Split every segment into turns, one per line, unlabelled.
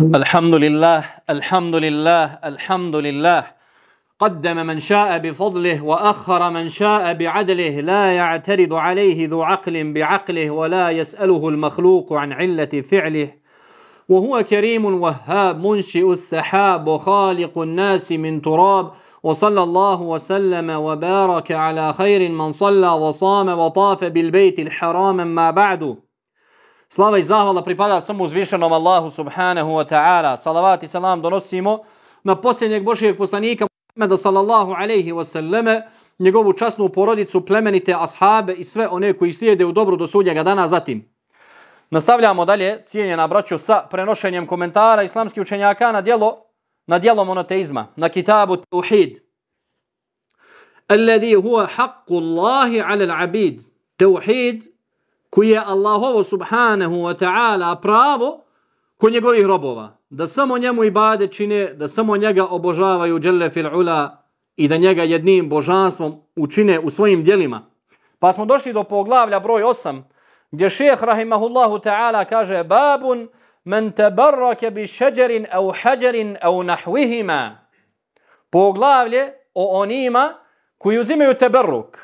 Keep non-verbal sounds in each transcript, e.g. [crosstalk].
الحمد لله الحمد لله الحمد لله قدم من شاء بفضله وأخر من شاء بعدله لا يعترض عليه ذو عقل بعقله ولا يسأله المخلوق عن علة فعله. وهو كريم وهاب منشئ السحاب وخالق الناس من تراب. وصلى الله وسلم وبارك على خير من صلى وصام وطاف بالبيت الحرام ما بعد. Slava i zahvala pripada samo uzvišenom Allahu subhanahu wa ta'ala. Salavat i salam donosimo na posljednjeg Božijeg poslanika Muhammeda sallallahu alaihi wa sallame, njegovu časnu porodicu, plemenite ashabe i sve one koji slijede u dobru do sudnjega dana zatim. Nastavljamo dalje, cijenjena braću, sa prenošenjem komentara islamskih učenjaka na dijelo, na dijelo monoteizma, na kitabu Tauhid. Alladhi huwa haqqu Allahi ala al-abid. Tauhid koji je Allahovo subhanahu wa ta'ala pravo ko njegovih robova. Da samo njemu ibade čine, da samo njega obožavaju dželle fil ula i da njega jednim božanstvom učine u svojim dijelima. Pa smo došli do poglavlja broj 8 gdje šeheh rahimahullahu ta'ala kaže babun men tabarrake bi šeđerin au hađerin au nahvihima. Poglavlje o onima koji uzimaju teberruk,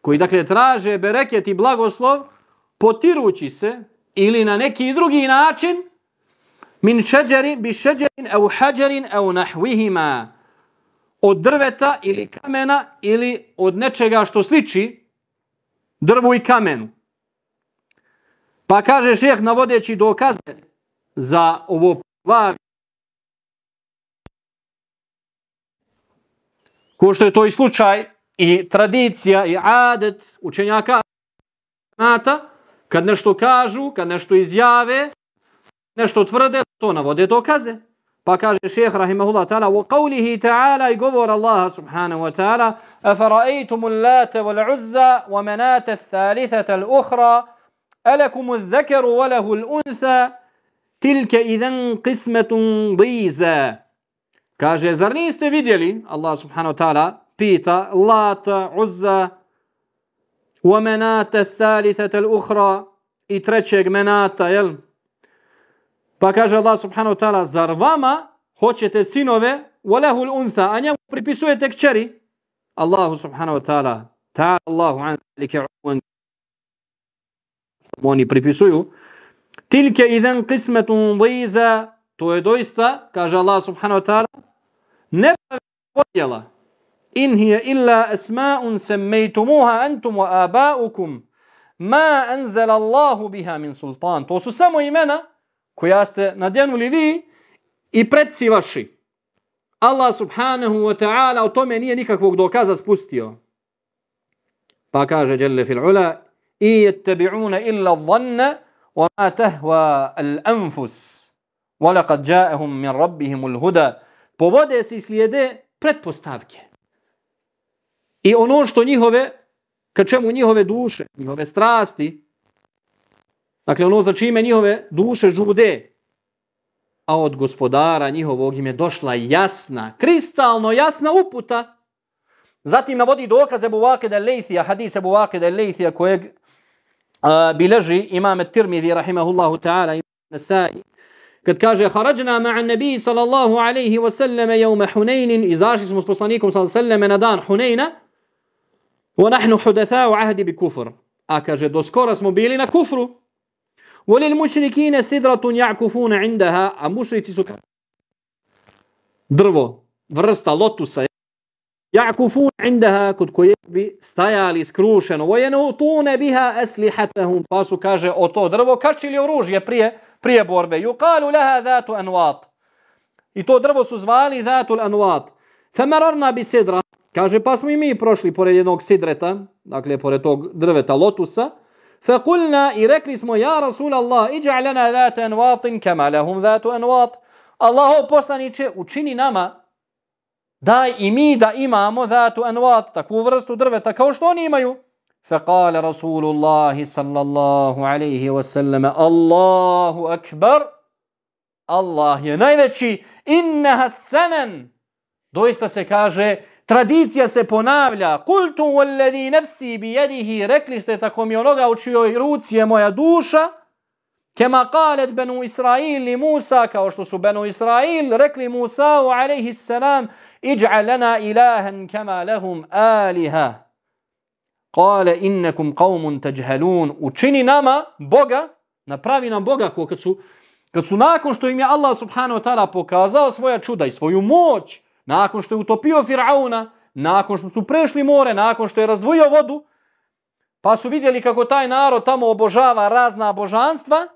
koji dakle traže bereket i blagoslov potirući se ili na neki drugi način min šeđerin bi šeđerin au hađerin au nahvihima od drveta ili kamena ili od nečega što sliči drvu i kamenu. Pa kaže šeheh navodeći dokaze za ovo poglavlje ko što je to i slučaj i tradicija i adet učenjaka nata, kad nešto kažu, kad nešto izjave, nešto tvrde, to navode dokaze. Pa kaže šeheh rahimahullah ta'ala u qavlihi ta'ala i govor Allaha subhanahu wa ta'ala afara'aytum allata wal uzza wa manata thalithata al-ukhra alakum al-dhakaru wa lahu al-untha tilka idhan qismatun dhiza kaže zar niste vidjeli Allah subhanahu wa ta'ala pita lata uzza ومنات الثالثة الأخرى إترتشيك منات يل فكاجة الله سبحانه وتعالى زرواما هوتشت السينوة وله الأنثى أن يمو بريبسوية الله سبحانه وتعالى تعالى الله عن ذلك عوان واني بريبسوية تلك إذن قسمة ضيزة تويدويستا كاجة الله سبحانه وتعالى نفع ودي In hiya illa asma'un sammaytumuha antum wa aba'ukum ma anzala Allahu biha min sultan. To su samo imena koja ste nadjenuli vi i predci vaši. Allah subhanahu wa ta'ala o tome nije nikakvog dokaza spustio. Pa kaže Jelle fil ula i jettabi'una illa dhanna wa ma tahwa al-anfus wa laqad ja'ahum min rabbihim al-huda. Povode se i slijede pretpostavke. I ono što njihove, ka čemu njihove duše, njihove strasti, dakle ono za čime njihove duše žude, a od gospodara njihovog im je došla jasna, kristalno jasna uputa. Zatim navodi dokaze Abu Vakida Lejthija, hadise Abu Vakida Lejthija kojeg a, bileži imame Tirmidhi, rahimahullahu ta'ala, imam Nasai, kad kaže harađna ma'an nabiji sallallahu alaihi wasallame jevme Hunaynin, izašli smo s poslanikom sallallahu alaihi wa na dan Hunayna, ونحن حدثاء عهد بكفر أكاجي دو سكورس موبيلين كفر وللمشركين سدرة يعكفون عندها أمشرت سكا درفو ورستا لوتوسا يعكفون عندها كد كويبي ستايالي سكروشن وينوطون بها أسلحتهم باسو كاجي أوتو درفو كاتشي ليوروج يبريه prije borbe. Yuqalu laha dhatu anwat. I to drvo su zvali dhatu anwat. Famararna bi. Kaže, pa smo i mi prošli pored jednog sidreta, dakle, pored tog drveta lotusa, faqulna i rekli smo, ja Rasul Allah, iđa lana dhata envatin, kema lahum dhatu envat. Allaho poslaniće, učini nama, daj i mi da imamo dhatu envat, takvu vrstu drveta, kao što oni imaju. Fa Rasulullah sallallahu alaihi wa sallam, Allahu akbar, Allah je najveći, innaha sanan. Doista se kaže, Tradicija se ponavlja. Kultu walladhi nafsi bi yadihi rekli ste tako mi onoga u čijoj ruci je moja duša. Kema kalet benu Israil i Musa, kao što su benu Israil, rekli Musa u alaihi salam, iđ'a lana ilahan kema lahum aliha. Kale innekum qavmun tajhalun. Učini nama Boga, napravi nam Boga, ko kad su, kad su nakon što im je Allah subhanahu wa ta'ala pokazao svoja čuda i svoju moć, nakon što je utopio Fir'auna, nakon što su prešli more, nakon što je razdvojio vodu, pa su vidjeli kako taj narod tamo obožava razna božanstva,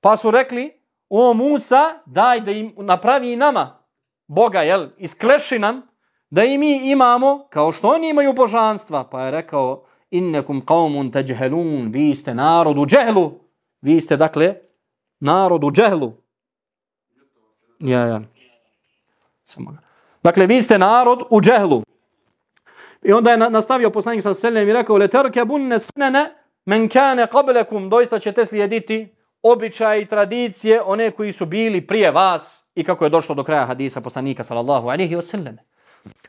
pa su rekli, o Musa, daj da im napravi i nama Boga, jel, iskleši nam, da i mi imamo, kao što oni imaju božanstva, pa je rekao, innekum qawmun tajhalun, vi ste narod u džehlu, vi ste, dakle, narod u džehlu. Ja, ja. Samo. Dakle, vi ste narod u džehlu. I onda je nastavio poslanik sa selem i rekao, leterke bunne snene men kane qablekum, doista ćete slijediti običaje i tradicije one koji su bili prije vas i kako je došlo do kraja hadisa poslanika sallallahu alaihi wa sallam.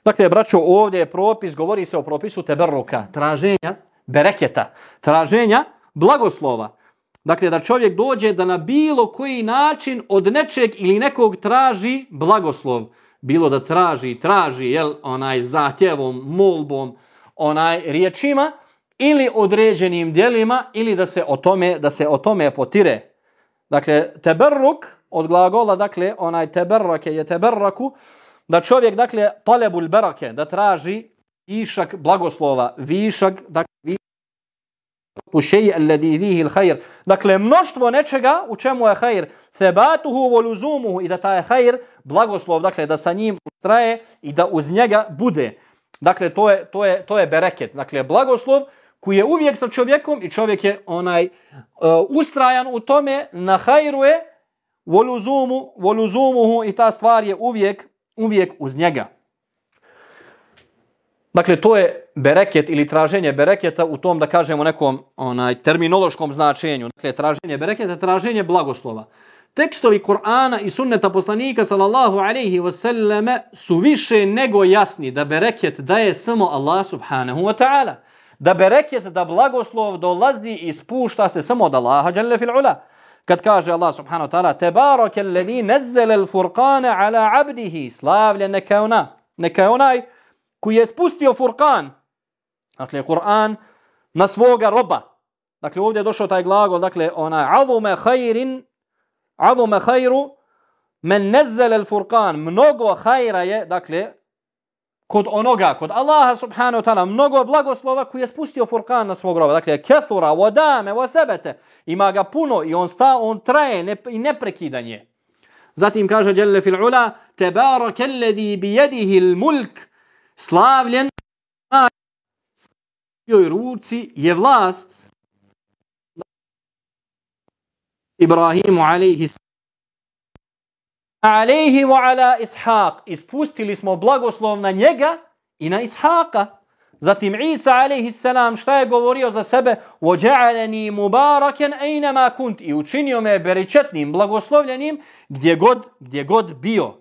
Dakle, braćo, ovdje je propis, govori se o propisu teberruka, traženja bereketa, traženja blagoslova. Dakle, da čovjek dođe da na bilo koji način od nečeg ili nekog traži blagoslov. Bilo da traži, traži, jel, onaj zahtjevom, molbom, onaj riječima, ili određenim dijelima, ili da se o tome, da se o tome potire. Dakle, teberruk od glagola, dakle, onaj teberrake je teberraku, da čovjek, dakle, talebul berake, da traži višak blagoslova, višak, dakle, višak u šeji alladhi fihi al-khair. Dakle mnoštvo nečega u čemu je khair, thabatuhu wa luzumuhu i da taj khair blagoslov, dakle da sa njim ustraje i da uz njega bude. Dakle to je to je to je bereket. Dakle blagoslov koji je uvijek sa čovjekom i čovjek je onaj uh, ustrajan u tome na khairu je wa luzumu wa luzumuhu i ta stvar je uvijek uvijek uz njega. Dakle, to je bereket ili traženje bereketa u tom, da kažemo, nekom onaj terminološkom značenju. Dakle, traženje bereketa, traženje blagoslova. Tekstovi Kur'ana i sunneta poslanika sallallahu alaihi wasallame su više nego jasni da bereket daje samo Allah subhanahu wa ta'ala. Da bereket, da blagoslov dolazi i spušta se samo od Allaha jalla fil ula. Kad kaže Allah subhanahu wa ta'ala Tebarake alladhi nezzele al furqana ala abdihi slavlje neka ona. Neka onaj koji je spustio Furkan, dakle, Kur'an, na svoga roba. Dakle, ovdje je došao taj glagol, dakle, onaj, avume hajrin, avume hajru, men nezzele Furkan, mnogo hajra je, dakle, kod onoga, kod Allaha subhanahu wa ta'ala, mnogo blagoslova koji je spustio Furkan na svog roba. Dakle, kethura, vodame, vodebete, ima ga puno i on sta, on traje ne, i neprekidanje. Zatim kaže Jelle fil ula, tebarake alladhi bijedihi il mulk, slavljen na joj ruci je vlast Ibrahimu alaihi alaihi wa ala ishaq ispustili smo blagoslov na njega i na ishaqa zatim Isa alaihi salam šta je govorio za sebe وَجَعَلَنِي مُبَارَكًا أَيْنَمَا كُنْتِ i učinio me beričetnim blagoslovljenim gdje god, gdje god bio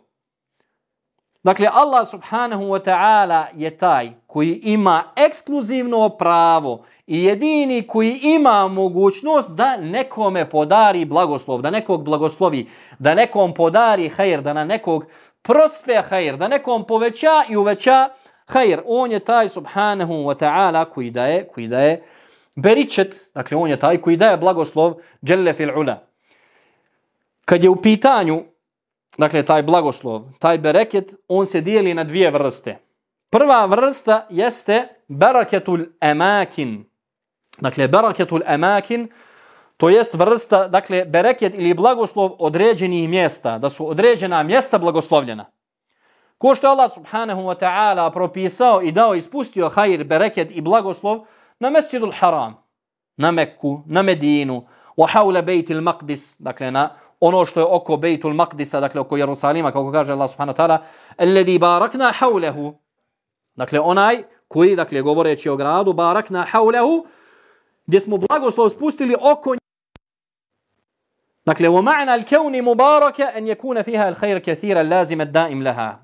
Dakle, Allah subhanahu wa ta'ala je taj koji ima ekskluzivno pravo i jedini koji ima mogućnost da nekome podari blagoslov, da nekog blagoslovi, da nekom podari hajr, da na nekog prospe hajr, da nekom poveća i uveća hajr. On je taj subhanahu wa ta'ala koji daje, koji daje beričet, dakle on je taj koji daje blagoslov dželle fil ula. Kad je u pitanju dakle taj blagoslov, taj bereket, on se dijeli na dvije vrste. Prva vrsta jeste beraketul emakin. Dakle, beraketul emakin, to jest vrsta, dakle, bereket ili blagoslov određenih mjesta, da su određena mjesta blagoslovljena. Ko što Allah subhanahu wa ta'ala propisao i dao ispustio hajir, bereket i blagoslov na mesjidul haram, na Mekku, na Medinu, wa hawla bejtil maqdis, dakle, na ono što je oko Bejtul Maqdisa, dakle oko Jerusalima, kako kaže Allah subhanahu wa ta'ala, alladhi barakna hawlahu. Dakle, onaj koji, dakle, govoreći o gradu, barakna hawlahu, gdje smo blagoslov spustili oko njega. Dakle, u ma'na al-kawni mubaraka an yakuna fiha al-khair kathira lazim ad-da'im laha.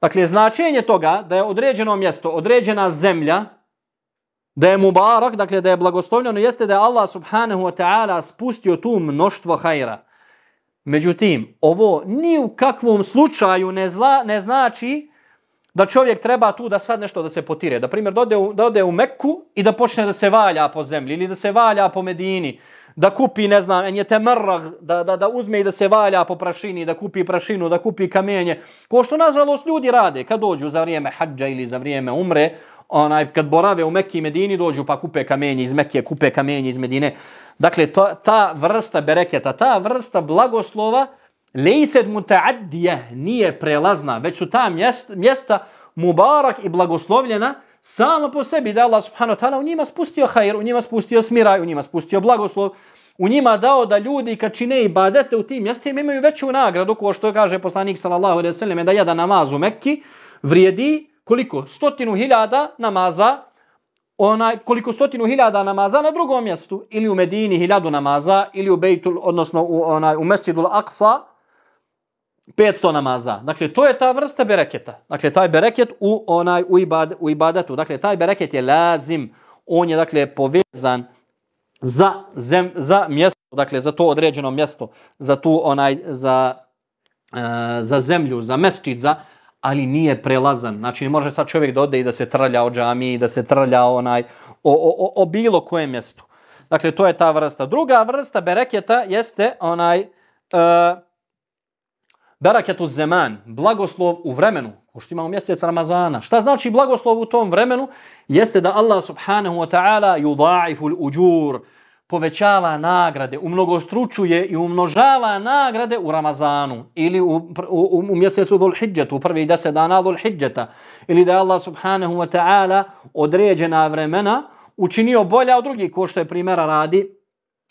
Dakle, značenje toga da je određeno mjesto, određena zemlja, da je mubarak, dakle da je blagoslovljeno, ono jeste da je Allah subhanahu wa ta'ala spustio tu mnoštvo hajra. Međutim, ovo ni u kakvom slučaju ne, zla, ne znači da čovjek treba tu da sad nešto da se potire. Da primjer, da ode, u, da ode u Mekku i da počne da se valja po zemlji ili da se valja po Medini, da kupi, ne znam, en je temrag, da, da, da uzme i da se valja po prašini, da kupi prašinu, da kupi kamenje. Ko što, nažalost, ljudi rade kad dođu za vrijeme hađa ili za vrijeme umre, onaj, kad borave u Mekki i Medini, dođu pa kupe kamenje iz Mekke, kupe kamenje iz Medine. Dakle, to, ta vrsta bereketa, ta vrsta blagoslova, lejsed mutaaddije, nije prelazna, već su ta mjesta, mjesta mubarak i blagoslovljena, samo po sebi da Allah subhanahu ta'ala u njima spustio hajr, u njima spustio smiraj, u njima spustio blagoslov, u njima dao da ljudi kad čine i badete u tim mjestima imaju veću nagradu, ko što kaže poslanik sallallahu alaihi sallam, da jedan namaz u Mekki vrijedi koliko? Stotinu hiljada namaza, onaj, koliko stotinu hiljada namaza na drugom mjestu, ili u Medini hiljadu namaza, ili u Bejtul, odnosno u, onaj, u Mesjidul Aqsa, 500 namaza. Dakle, to je ta vrsta bereketa. Dakle, taj bereket u onaj u, ibad, u ibadatu. Dakle, taj bereket je lazim. On je, dakle, povezan za, zem, za mjesto, dakle, za to određeno mjesto, za tu onaj, za, uh, za zemlju, za mesčit, za, ali nije prelazan. Znači, ne može sad čovjek da ode i da se trlja o džami, da se trlja onaj, o, o, o, o bilo kojem mjestu. Dakle, to je ta vrsta. Druga vrsta bereketa jeste onaj uh, bereketu zeman, blagoslov u vremenu, ko što imamo mjesec Ramazana. Šta znači blagoslov u tom vremenu? Jeste da Allah subhanahu wa ta'ala yudaifu l-uđur, povećava nagrade, umnogostručuje i umnožava nagrade u Ramazanu ili u, u, u mjesecu Dhul Hidjetu, u prvi deset dana Dhul Hidjeta. ili da Allah subhanahu wa ta'ala određena vremena učinio bolja od drugih, ko što je primjera radi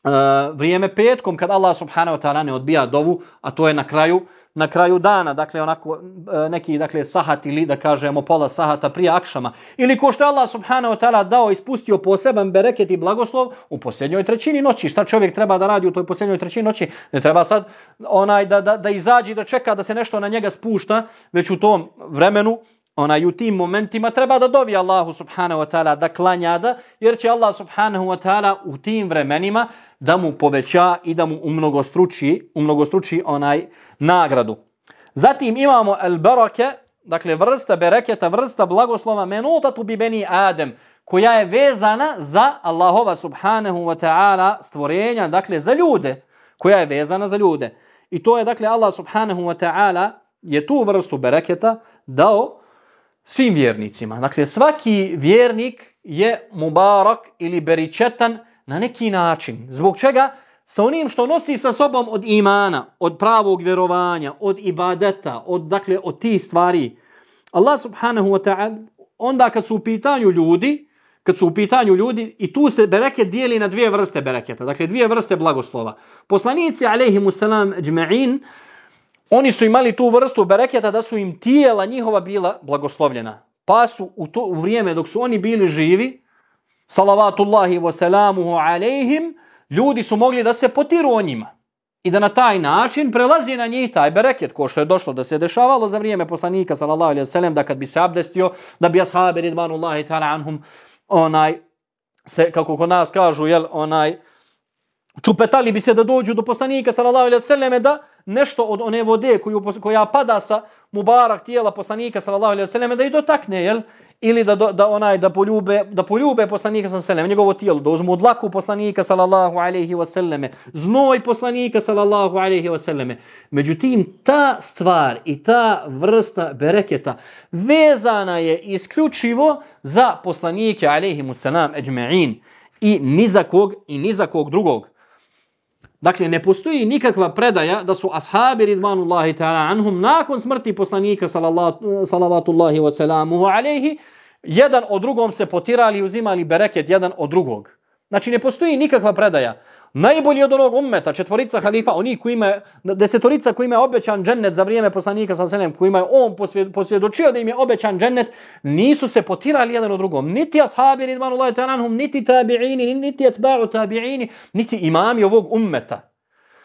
uh, vrijeme petkom, kad Allah subhanahu wa ta'ala ne odbija dovu, a to je na kraju na kraju dana, dakle onako e, neki dakle sahat ili da kažemo pola sahata prije akšama ili ko što je Allah subhanahu wa ta'ala dao ispustio poseban bereket i blagoslov u posljednjoj trećini noći. Šta čovjek treba da radi u toj posljednjoj trećini noći? Ne treba sad onaj da, da, da izađi da čeka da se nešto na njega spušta, već u tom vremenu onaj u tim momentima treba da dovi Allahu subhanahu wa ta'ala da klanja da, jer će Allah subhanahu wa ta'ala u tim vremenima da mu poveća i da mu umnogostruči, umnogostruči onaj nagradu. Zatim imamo el barake, dakle vrsta bereketa, vrsta blagoslova menutatu bi beni Adem, koja je vezana za Allahova subhanahu wa ta'ala stvorenja, dakle za ljude, koja je vezana za ljude. I to je dakle Allah subhanahu wa ta'ala je tu vrstu bereketa dao svim vjernicima. Dakle, svaki vjernik je mubarak ili beričetan na neki način. Zbog čega? Sa onim što nosi sa sobom od imana, od pravog vjerovanja, od ibadeta, od, dakle, od tih stvari. Allah subhanahu wa ta'ala, onda kad su u pitanju ljudi, kad su u pitanju ljudi, i tu se bereket dijeli na dvije vrste bereketa, dakle dvije vrste blagoslova. Poslanici, alaihimu salam, džma'in, Oni su imali tu vrstu bereketa da su im tijela njihova bila blagoslovljena. Pa su u to u vrijeme dok su oni bili živi, salavatullahi wa salamuhu alaihim, ljudi su mogli da se potiru o njima. I da na taj način prelazi na njih taj bereket, ko što je došlo da se dešavalo za vrijeme poslanika, sallallahu alaihi wa da kad bi se abdestio, da bi ashabi ridvanullahi ta'ala anhum, onaj, se, kako kod nas kažu, jel, onaj, čupetali bi se da dođu do poslanika, sallallahu alaihi wa da, nešto od one vode koju, koja pada sa mubarak tijela poslanika sallallahu alejhi ve da i dotakne jel ili da, da onaj da poljube da poljube poslanika sallallahu alejhi ve sellem njegovo tijelo da uzmu dlaku poslanika sallallahu alejhi ve selleme znoj poslanika sallallahu alejhi ve selleme. Međutim ta stvar i ta vrsta bereketa vezana je isključivo za poslanike alejhi selam ejmein i ni za kog i ni za kog drugog. Dakle, ne postoji nikakva predaja da su ashabi ridvanullahi ta'ala anhum nakon smrti poslanika salavatullahi wasalamuhu alaihi jedan od drugom se potirali i uzimali bereket jedan od drugog. Znači, ne postoji nikakva predaja najbolji od onog ummeta, četvorica halifa, oni koji ima, desetorica koji ima obećan džennet za vrijeme poslanika sa selem, koji ima on posvjedočio da im je obećan džennet, nisu se potirali jedan od drugom. Niti ashabi, ridvanullahi ta'anhum, niti tabi'ini, niti etba'u tabi'ini, niti imami ovog ummeta.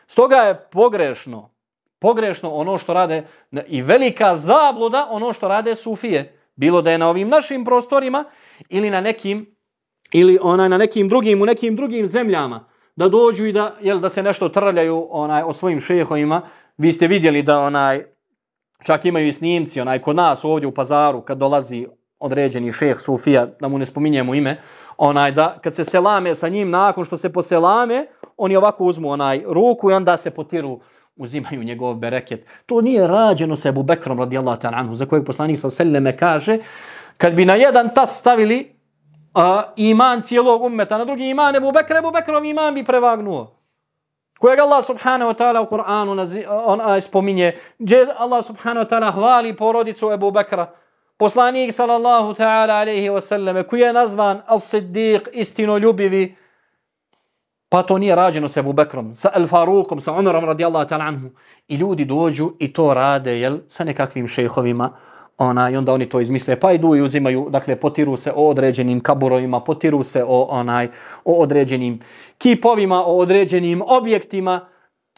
Stoga je pogrešno, pogrešno ono što rade i velika zabluda ono što rade sufije. Bilo da je na ovim našim prostorima ili na nekim ili onaj na nekim drugim, u nekim drugim zemljama, da dođu i da, jel, da se nešto trljaju onaj, o svojim šehovima. Vi ste vidjeli da onaj, čak imaju i snimci, onaj, kod nas ovdje u pazaru, kad dolazi određeni šeh Sufija, da mu ne spominjemo ime, onaj, da kad se selame sa njim, nakon što se poselame, oni ovako uzmu onaj ruku i onda se potiru uzimaju njegov bereket. To nije rađeno sa Ebu Bekrom radijallahu ta'ala anhu, za kojeg poslanik sa selleme kaže, kad bi na jedan tas stavili a, iman cijelog ummeta, na drugi iman Ebu Bekr, Ebu Bekrov iman bi prevagnuo. Kojeg Allah subhanahu wa ta'ala u Kur'anu on, a, spominje, gdje Allah subhanahu wa ta'ala hvali porodicu Ebu Bekra, poslanik sallallahu ta'ala alaihi wa sallam, koji je nazvan al-siddiq, istino ljubivi, Pa to nije rađeno sa Abu Bekrom, sa Al Farukom, sa Umarom radijallahu ta'ala anhu. I ljudi dođu i to rade, jel, sa nekakvim šejhovima, ona, i onda oni to izmisle, pa idu i uzimaju, dakle, potiru se o određenim kaburovima, potiru se o, onaj, o određenim kipovima, o određenim objektima,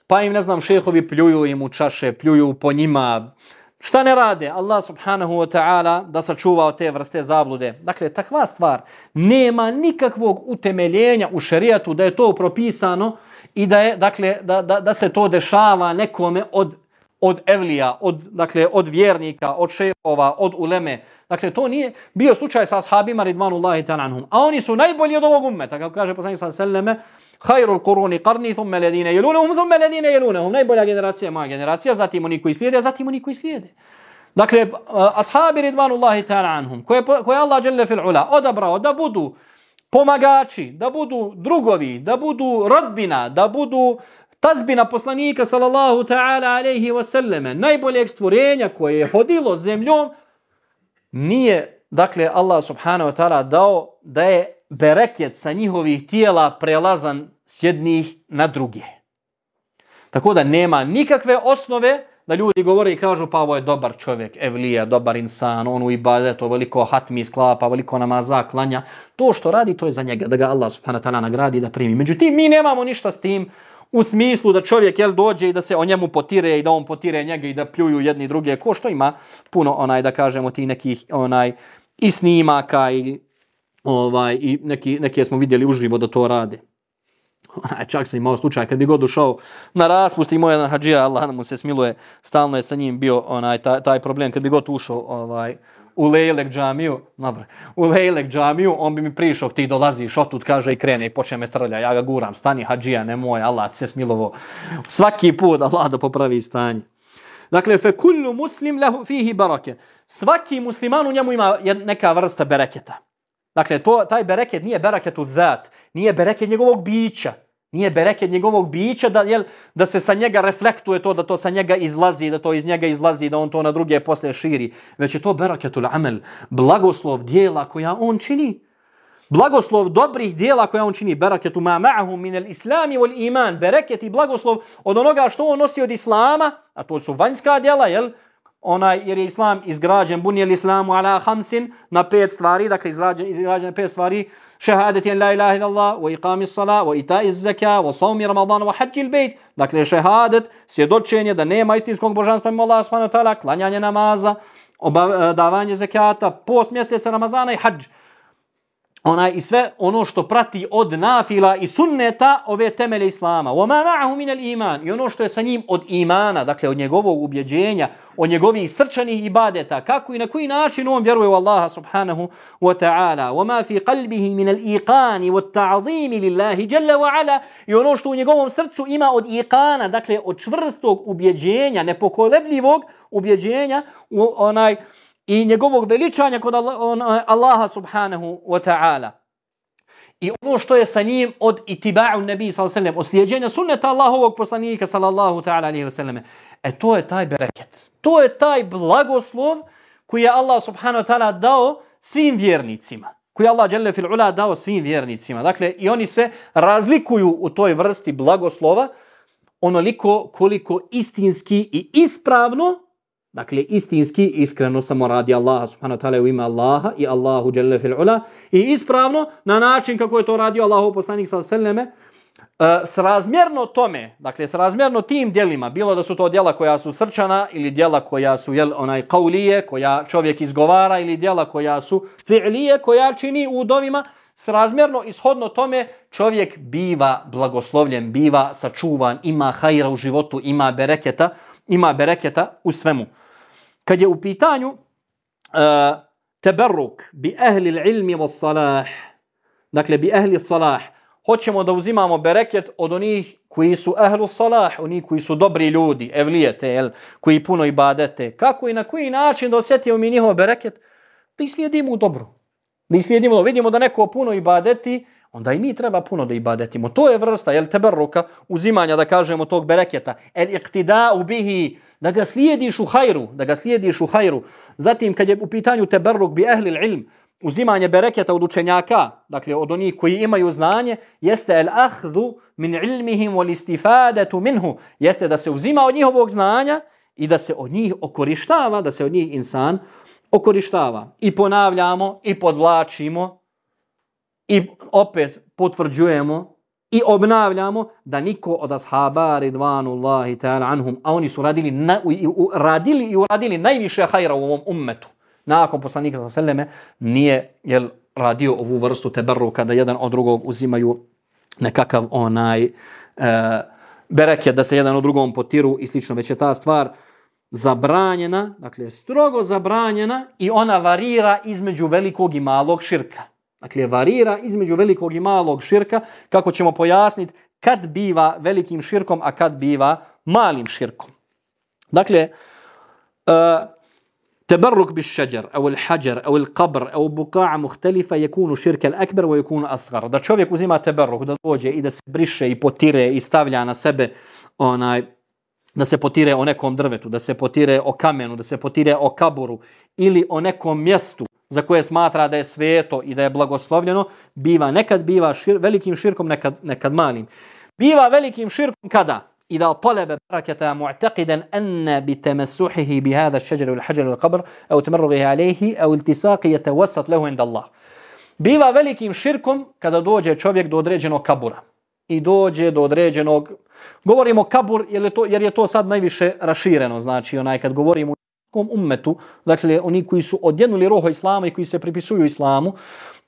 pa im, ne znam, šehovi pljuju im u čaše, pljuju po njima, Šta ne rade? Allah subhanahu wa ta'ala da sačuva od te vrste zablude. Dakle, takva stvar nema nikakvog utemeljenja u šerijatu da je to propisano i da je, dakle, da, da, da se to dešava nekome od od evlija, od, dakle, od vjernika, od šehova, od uleme. Dakle, to nije bio slučaj sa ashabima ridvanullahi ta'ala A oni su najbolji od ovog ummeta, kako kaže poslanik sa selleme, khairul kuruni qarni thumma alladhina yalunhum thumma alladhina yalunhum. Najbolja generacija je moja generacija, zatim oni koji slijede, zatim oni koji slijede. Dakle, eh, ashabi ridvanullahi ta'ala anhum, koje, koje Allah dželle fil ula odabrao da budu pomagači, da budu drugovi, da budu rodbina, da budu tazbina poslanika sallallahu ta'ala alaihi ve sallame, najboljeg stvorenja koje je hodilo zemljom, nije, dakle, Allah subhanahu wa ta'ala dao da je bereket sa njihovih tijela prelazan s jednih na druge. Tako da nema nikakve osnove da ljudi govore i kažu pa ovo je dobar čovjek, evlija, dobar insan, on u ibadetu, veliko hatmi sklapa, veliko namaza, klanja. To što radi, to je za njega, da ga Allah subhanahu ta'ala nagradi da primi. Međutim, mi nemamo ništa s tim u smislu da čovjek jel dođe i da se o njemu potire i da on potire njega i da pljuju jedni druge, ko što ima puno onaj da kažemo ti nekih onaj i snimaka i ovaj i neki neke smo vidjeli uživo da to rade. [laughs] Onaj, čak sam imao slučaj kad bi god ušao na raspust i moj jedan hađija, Allah mu se smiluje, stalno je sa njim bio onaj taj, taj problem kad bi god ušao ovaj, u Lejlek džamiju, dobro, u Lejlek džamiju, on bi mi prišao, ti dolaziš otud, kaže i krene i počne me trlja, ja ga guram, stani hađija, nemoj, Allah se smilovo. Svaki put Allah da popravi stanje. Dakle, fe kullu muslim lehu fihi barake. Svaki musliman u njemu ima neka vrsta bereketa. Dakle, to, taj bereket nije bereket u zat, nije bereket njegovog bića. Nije bereket njegovog bića da, jel, da se sa njega reflektuje to, da to sa njega izlazi, da to iz njega izlazi, da on to na druge posle širi. Već je to bereketul amel, blagoslov dijela koja on čini. Blagoslov dobrih dijela koja on čini. Bereketu ma ma'ahum min el islami wal iman. Bereket i blagoslov od onoga što on nosi od islama, a to su vanjska dijela, jel? Onaj jer je islam izgrađen bunijel islamu ala hamsin na pet stvari dakle izgrađen izgrađen na pet stvari. Šehadeti la ilaha illallah wa iqami sala wa ita'i zaka wa sawmi ramadan wa hajji albayt dakle šehadet svjedočenje da nema istinskog božanstva mimo Allaha subhanahu wa taala klanjanje namaza davanje zakata post mjeseca ramazana i hadž onaj i sve ono što prati od nafila i sunneta ove temelje islama. Wa ma ma'ahu min al-iman. I ono što je sa njim od imana, dakle od njegovog ubjeđenja, od njegovih srčanih ibadeta, kako i na koji način on vjeruje u Allaha subhanahu wa ta'ala. Wa ma fi qalbihi min al-iqani wa at-ta'zimi lillahi jalla wa ala. I ono što u njegovom srcu ima od iqana, dakle od čvrstog ubjeđenja, nepokolebljivog ubjeđenja, onaj i njegovog veličanja kod eh, Allaha subhanahu wa ta'ala. I ono što je sa njim od itiba'u nebi sallallahu alejhi ve sellem, oslijeđenja sunneta Allahovog poslanika sallallahu ta'ala alejhi ve selleme. E to je taj bereket. To je taj blagoslov koji je Allah subhanahu wa ta'ala dao svim vjernicima. Koji je Allah dželle fil ula dao svim vjernicima. Dakle i oni se razlikuju u toj vrsti blagoslova onoliko koliko istinski i ispravno Dakle, istinski, iskreno samo radi Allaha subhanahu wa ta'ala u ime Allaha i Allahu jalla fil ula i ispravno na način kako je to radio Allahu poslanik sa selleme eh, s razmjerno tome, dakle s razmjerno tim djelima, bilo da su to djela koja su srčana ili djela koja su jel, onaj kaulije, koja čovjek izgovara ili djela koja su fi'lije, koja čini u dovima, srazmjerno ishodno tome čovjek biva blagoslovljen, biva sačuvan, ima hajra u životu, ima bereketa, ima bereketa u svemu. Kad je u pitanju uh, teberruk bi ehli ilmi vas salah, dakle bi ehli salah, hoćemo da uzimamo bereket od onih koji su ehlu salah, oni koji su dobri ljudi, evlijete, jel, koji puno ibadete. Kako i na koji način da osjetimo mi njihov bereket? Da islijedimo u dobru. Da islijedimo, slijedimo, vidimo da neko puno ibadeti, onda i mi treba puno da ibadetimo. To je vrsta, jel, teberruka, uzimanja, da kažemo, tog bereketa. El iqtida bihi, da ga slijediš u hajru, da ga slijediš u hajru. Zatim, kad je u pitanju teberruk bi ehli ilm, uzimanje bereketa od učenjaka, dakle od onih koji imaju znanje, jeste el ahdhu min ilmihim wal istifadatu minhu, jeste da se uzima od njihovog znanja i da se od njih okorištava, da se od njih insan okorištava. I ponavljamo i podvlačimo i opet potvrđujemo i obnavljamo da niko od ashaba ridvanullahi ta'ala anhum, a oni su radili, na, u, u, radili i uradili najviše hajra u ovom ummetu, nakon poslanika sa seleme, nije jel, radio ovu vrstu teberru kada jedan od drugog uzimaju nekakav onaj e, bereket da se jedan od drugom potiru i slično, već je ta stvar zabranjena, dakle strogo zabranjena i ona varira između velikog i malog širka. Dakle, varira između velikog i malog širka, kako ćemo pojasniti kad biva velikim širkom, a kad biva malim širkom. Dakle, uh, تبرك بالشجر أو الحجر أو القبر أو بقاع مختلفة يكون شرك الأكبر ويكون أصغر da čovjek uzima teberruk da dođe i da se briše i potire i stavlja na sebe onaj da se potire o nekom drvetu, da se potire o kamenu, da se potire o kaburu ili o nekom mjestu za koje smatra da je sveto i da je blagoslovljeno, biva nekad biva šir, velikim širkom, nekad, nekad malim. Biva velikim širkom kada? إذا طلب بركة معتقدا أن بتمسحه بهذا الشجر والحجر والقبر أو تمرغه عليه أو التصاق يتوسط له عند الله Biva velikim širkom kada dođe čovjek do određenog kabura. I dođe do određenog... Govorimo kabur jer je to, jer je to sad najviše rašireno. Znači, onaj kad govorimo kom ummetu, dakle, oni koji su odjenuli roho islama i koji se pripisuju islamu,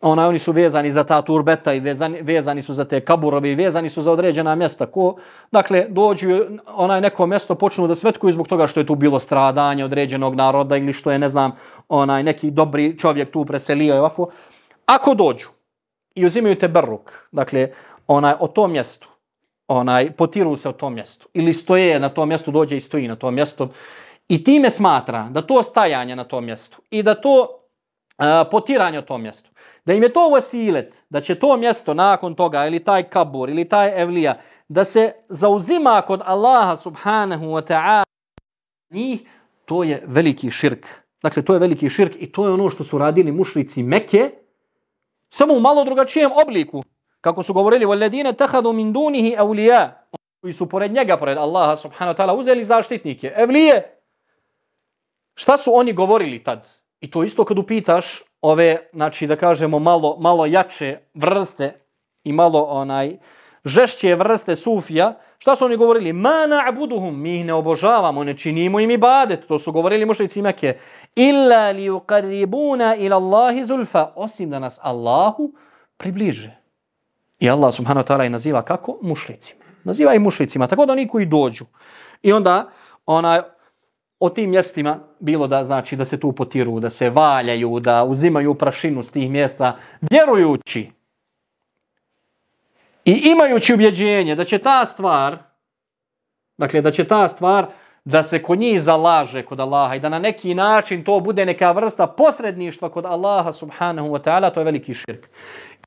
onaj, oni su vezani za ta turbeta i vezani, vezani su za te kaburove i vezani su za određena mjesta. Ko, dakle, dođu onaj neko mjesto, počnu da svetkuju zbog toga što je tu bilo stradanje određenog naroda ili što je, ne znam, onaj neki dobri čovjek tu preselio i ovako. Ako dođu i uzimaju te brluk, dakle, onaj, o tom mjestu, onaj, potiru se o tom mjestu ili stoje na tom mjestu, dođe i stoji na tom mjestu i time smatra da to stajanje na tom mjestu i da to uh, potiranje o tom mjestu, da im je to vasilet, da će to mjesto nakon toga ili taj kabur ili taj evlija da se zauzima kod Allaha subhanahu wa ta'ala njih, to je veliki širk. Dakle, to je veliki širk i to je ono što su radili mušrici Mekke, samo u malo drugačijem obliku. Kako su govorili, وَالَّذِينَ تَحَدُوا مِنْ دُونِهِ أَوْلِيَا koji su pored njega, pored Allaha subhanahu wa ta'ala, uzeli zaštitnike, evlije. Šta su oni govorili tad? I to isto kad upitaš ove, znači da kažemo malo, malo jače vrste i malo onaj žešće vrste sufija, šta su oni govorili? Ma na'buduhum, mi ih ne obožavamo, ne činimo im ibadet. To su govorili mušlici Mekke. Illa li uqarribuna ila Allahi zulfa, osim da nas Allahu približe. I Allah subhanahu wa ta'ala ih naziva kako? Mušlicima. Naziva ih mušlicima, tako da oni koji dođu. I onda, onaj, o tim mjestima bilo da znači da se tu potiru, da se valjaju, da uzimaju prašinu s tih mjesta, vjerujući i imajući ubjeđenje da će ta stvar, dakle da će ta stvar da se kod njih zalaže kod Allaha i da na neki način to bude neka vrsta posredništva kod Allaha subhanahu wa ta'ala, to je veliki širk.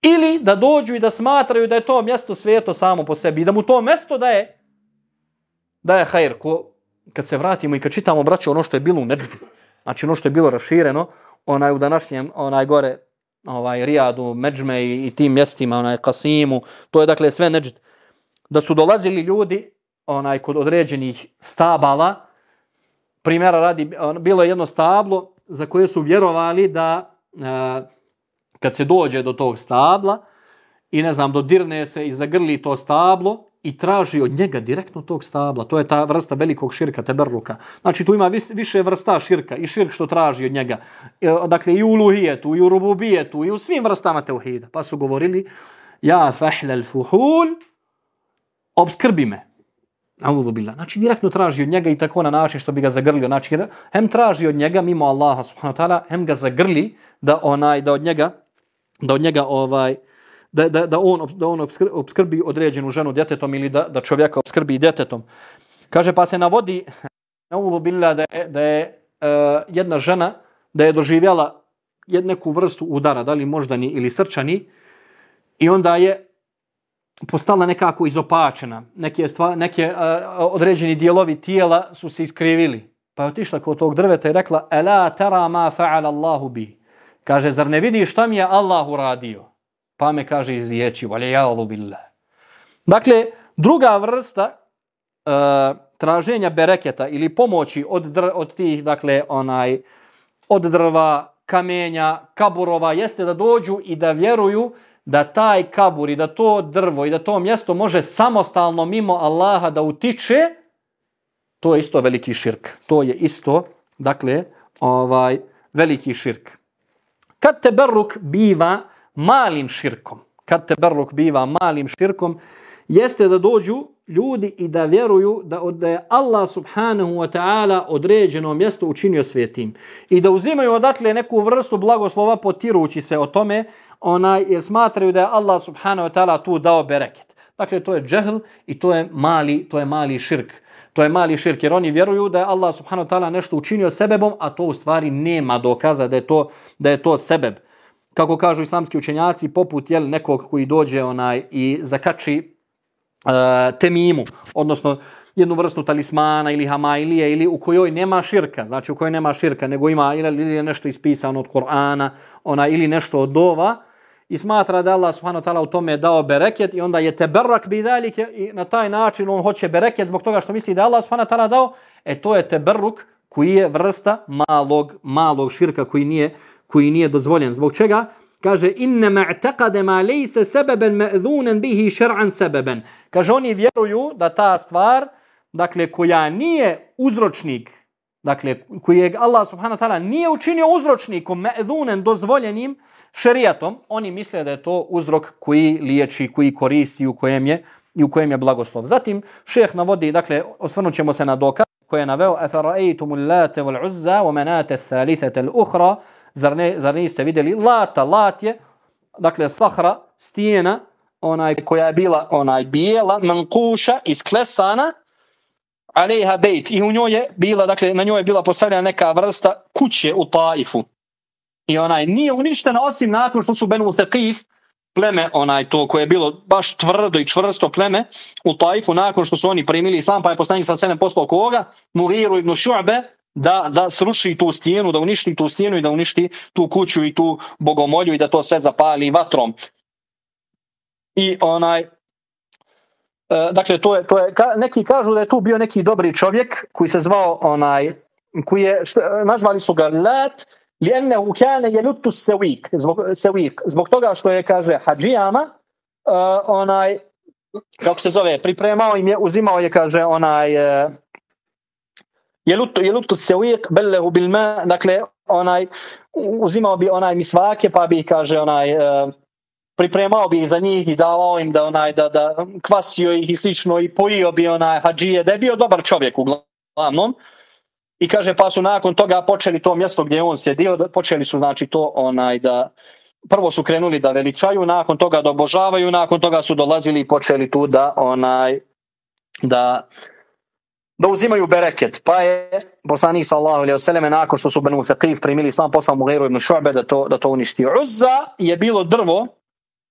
Ili da dođu i da smatraju da je to mjesto sveto samo po sebi i da mu to mjesto da je da je hajr, ko, kad se vratimo i kad čitamo, braćo, ono što je bilo u Neđdu, znači ono što je bilo rašireno, onaj u današnjem, onaj gore, ovaj Rijadu, Međme i, i tim mjestima, onaj Kasimu, to je dakle sve Neđd, da su dolazili ljudi onaj kod određenih stabala, primjera radi, bilo je jedno stablo za koje su vjerovali da e, kad se dođe do tog stabla i ne znam, dodirne se i zagrli to stablo i traži od njega direktno tog stabla. To je ta vrsta velikog širka, teberluka. Znači tu ima više vrsta širka i širk što traži od njega. Dakle i u luhijetu, i u rububijetu, i u svim vrstama teuhida. Pa su govorili, ja fahlel fuhul, obskrbi me. Audhu billah. Znači direktno traži od njega i tako na način što bi ga zagrlio. Znači hem traži od njega mimo Allaha subhanahu wa ta'ala, hem ga zagrli da onaj da od njega da od njega ovaj da, da, da on da on obskrbi određenu ženu djetetom ili da, da čovjeka obskrbi djetetom. Kaže pa se navodi [laughs] Audhu billah da je, da je uh, jedna žena da je doživjela jedneku vrstu udara, da li moždani ili srčani, i onda je postala nekako izopačena. Neke, stva, neke uh, određeni dijelovi tijela su se iskrivili. Pa je otišla kod tog drveta i rekla, Ela tera ma fa'ala Allahu bi. Kaže, zar ne vidiš šta mi je Allah uradio? Pa me kaže izliječi, valje ja billah. Dakle, druga vrsta uh, traženja bereketa ili pomoći od, dr, od tih, dakle, onaj, od drva, kamenja, kaburova, jeste da dođu i da vjeruju da taj kabur i da to drvo i da to mjesto može samostalno mimo Allaha da utiče, to je isto veliki širk. To je isto, dakle, ovaj veliki širk. Kad teberruk biva malim širkom, kad te berruk biva malim širkom, jeste da dođu ljudi i da vjeruju da od da je Allah subhanahu wa ta'ala određeno mjesto učinio svetim i da uzimaju odatle neku vrstu blagoslova potirući se o tome onaj, jer smatraju da je Allah subhanahu wa ta'ala tu dao bereket. Dakle, to je džehl i to je mali, to je mali širk. To je mali širk, jer oni vjeruju da je Allah subhanahu wa ta'ala nešto učinio sebebom, a to u stvari nema dokaza da je to, da je to sebeb. Kako kažu islamski učenjaci, poput jel, nekog koji dođe onaj i zakači e, temimu, odnosno jednu vrstu talismana ili hamailije ili u kojoj nema širka, znači u kojoj nema širka, nego ima ili, ili nešto ispisano od Kur'ana, ona ili nešto od dova, i smatra da Allah subhanahu wa ta'ala u tome dao bereket i onda je teberrak bidalike i na taj način on hoće bereket zbog toga što misli da Allah subhanahu wa ta'ala dao, e to je teberruk koji je vrsta malog, malog širka koji nije, koji nije dozvoljen. Zbog čega? Kaže, inne ma'taqade ma lejse sebeben me'dhunen bihi šer'an sebeben. Kaže, oni vjeruju da ta stvar, dakle, koja nije uzročnik, dakle, kojeg Allah subhanahu wa ta'ala nije učinio uzročnikom me'dhunen dozvoljenim, šerijatom, oni misle da je to uzrok koji liječi, koji koristi u kojem je i u kojem je blagoslov. Zatim šeh navodi, dakle, osvrnut ćemo se na dokaz koje je naveo Efara'eitum late wal uzza wa manate thalithete l'uhra zar, ne, zar niste vidjeli lata, lat je, dakle, sahra, stijena, onaj koja je bila onaj bijela, mankuša, isklesana, alejha bejt. I u njoj je bila, dakle, na njoj je bila postavljena neka vrsta kuće u Taifu. I onaj nije uništena osim nakon što su Benu Sekif, pleme onaj to koje je bilo baš tvrdo i čvrsto pleme u Taifu nakon što su oni primili islam pa je poslanik sa sedem poslao koga Muriru ibn Šu'be da, da sruši tu stijenu, da uništi tu stijenu i da uništi tu kuću i tu bogomolju i da to sve zapali vatrom. I onaj e, dakle to je to je neki kažu da je tu bio neki dobri čovjek koji se zvao onaj koji je nazvali su ga Lat Lijenehu kjane je lutu sevik, zbog, sevik, zbog toga što je, kaže, hađijama, uh, e, onaj, kako se zove, pripremao im je, uzimao je, kaže, onaj, uh, je jelut se uvijek sevik, bellehu bilma, dakle, onaj, uzimao bi onaj misvake, pa bi, kaže, onaj, e, pripremao bi za njih i davao im da onaj da da kvasio ih i slično i pojio bi onaj hadžije da je bio dobar čovjek uglavnom. I kaže pa su nakon toga počeli to mjesto gdje on sjedio, počeli su znači to onaj da prvo su krenuli da veličaju, nakon toga da obožavaju, nakon toga su dolazili i počeli tu da onaj da da uzimaju bereket. Pa je poslanik sallallahu alejhi ve selleme nakon što su Banu Faqif primili islam poslao Mughiru ibn Shu'be da to da to uništi. Uzza je bilo drvo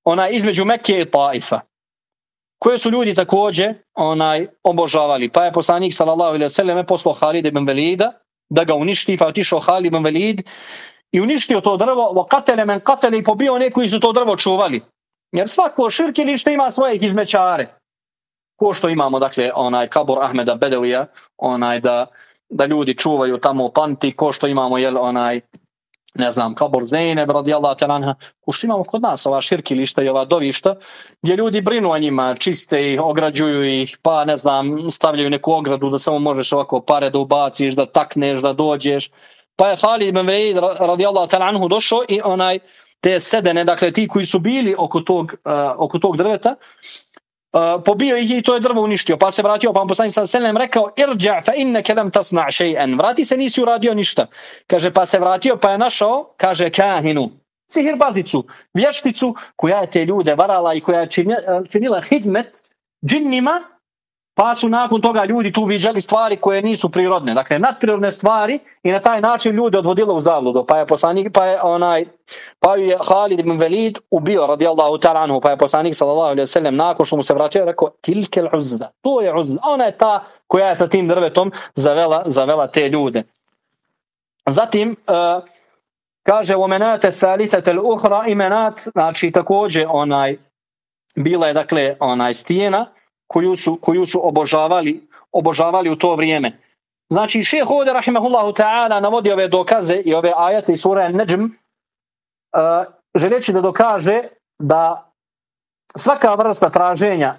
ona između Mekke i Taifa koje su ljudi takođe onaj obožavali. Pa je poslanik sallallahu alejhi ve selleme poslao Halid ibn Velida da ga uništi, pa je otišao Halid ibn Velid i uništio to drvo, wa qatala man qatala i pobio one koji su to drvo čuvali. Jer svako širkilište ima svoje izmećare. Ko što imamo, dakle, onaj kabor Ahmeda Bedevija, onaj da, da ljudi čuvaju tamo panti, ko što imamo, jel, onaj,
ne znam, Kabor Zeynep radijallahu talanha, ko što imamo kod nas, ova širkilišta i ova dovišta, gdje ljudi brinu o njima, čiste ih, ograđuju ih, pa ne znam, stavljaju neku ogradu da samo možeš ovako pare da ubaciš, da takneš, da dođeš. Pa je Khalid ibn Velid radijallahu talanhu došao i onaj, te sedene, dakle ti koji su bili oko tog, uh, oko tog drveta, Uh, pobio ih i to je drvo uništio, pa se vratio, pa on poslanik sa selem rekao, irđa fa inneke lam tasna še'en, vrati se, nisi uradio ništa. Kaže, pa se vratio, pa je našao, kaže, kahinu, sihirbazicu, vješticu, koja je te ljude varala i koja je e, činila hidmet džinnima, Pa su nakon toga ljudi tu viđali stvari koje nisu prirodne, dakle nadprirodne stvari i na taj način ljudi odvodilo u zavludu. Pa je poslanik, pa je onaj, pa je Halid ibn Velid ubio radijallahu ta'ala anhu, pa je poslanik sallallahu alaihi sallam nakon što mu se vratio rekao tilke l'uzza, to je uzza, ona je ta koja je sa tim drvetom zavela, zavela te ljude. Zatim, uh, kaže omenate salicate l'uhra imenat, znači također onaj, bila je dakle onaj stijena, koju su, koju su obožavali, obožavali u to vrijeme. Znači, šeheh ovdje, rahimahullahu ta'ala, navodi ove dokaze i ove ajate i sura Najm, uh, želeći da dokaže da svaka vrsta traženja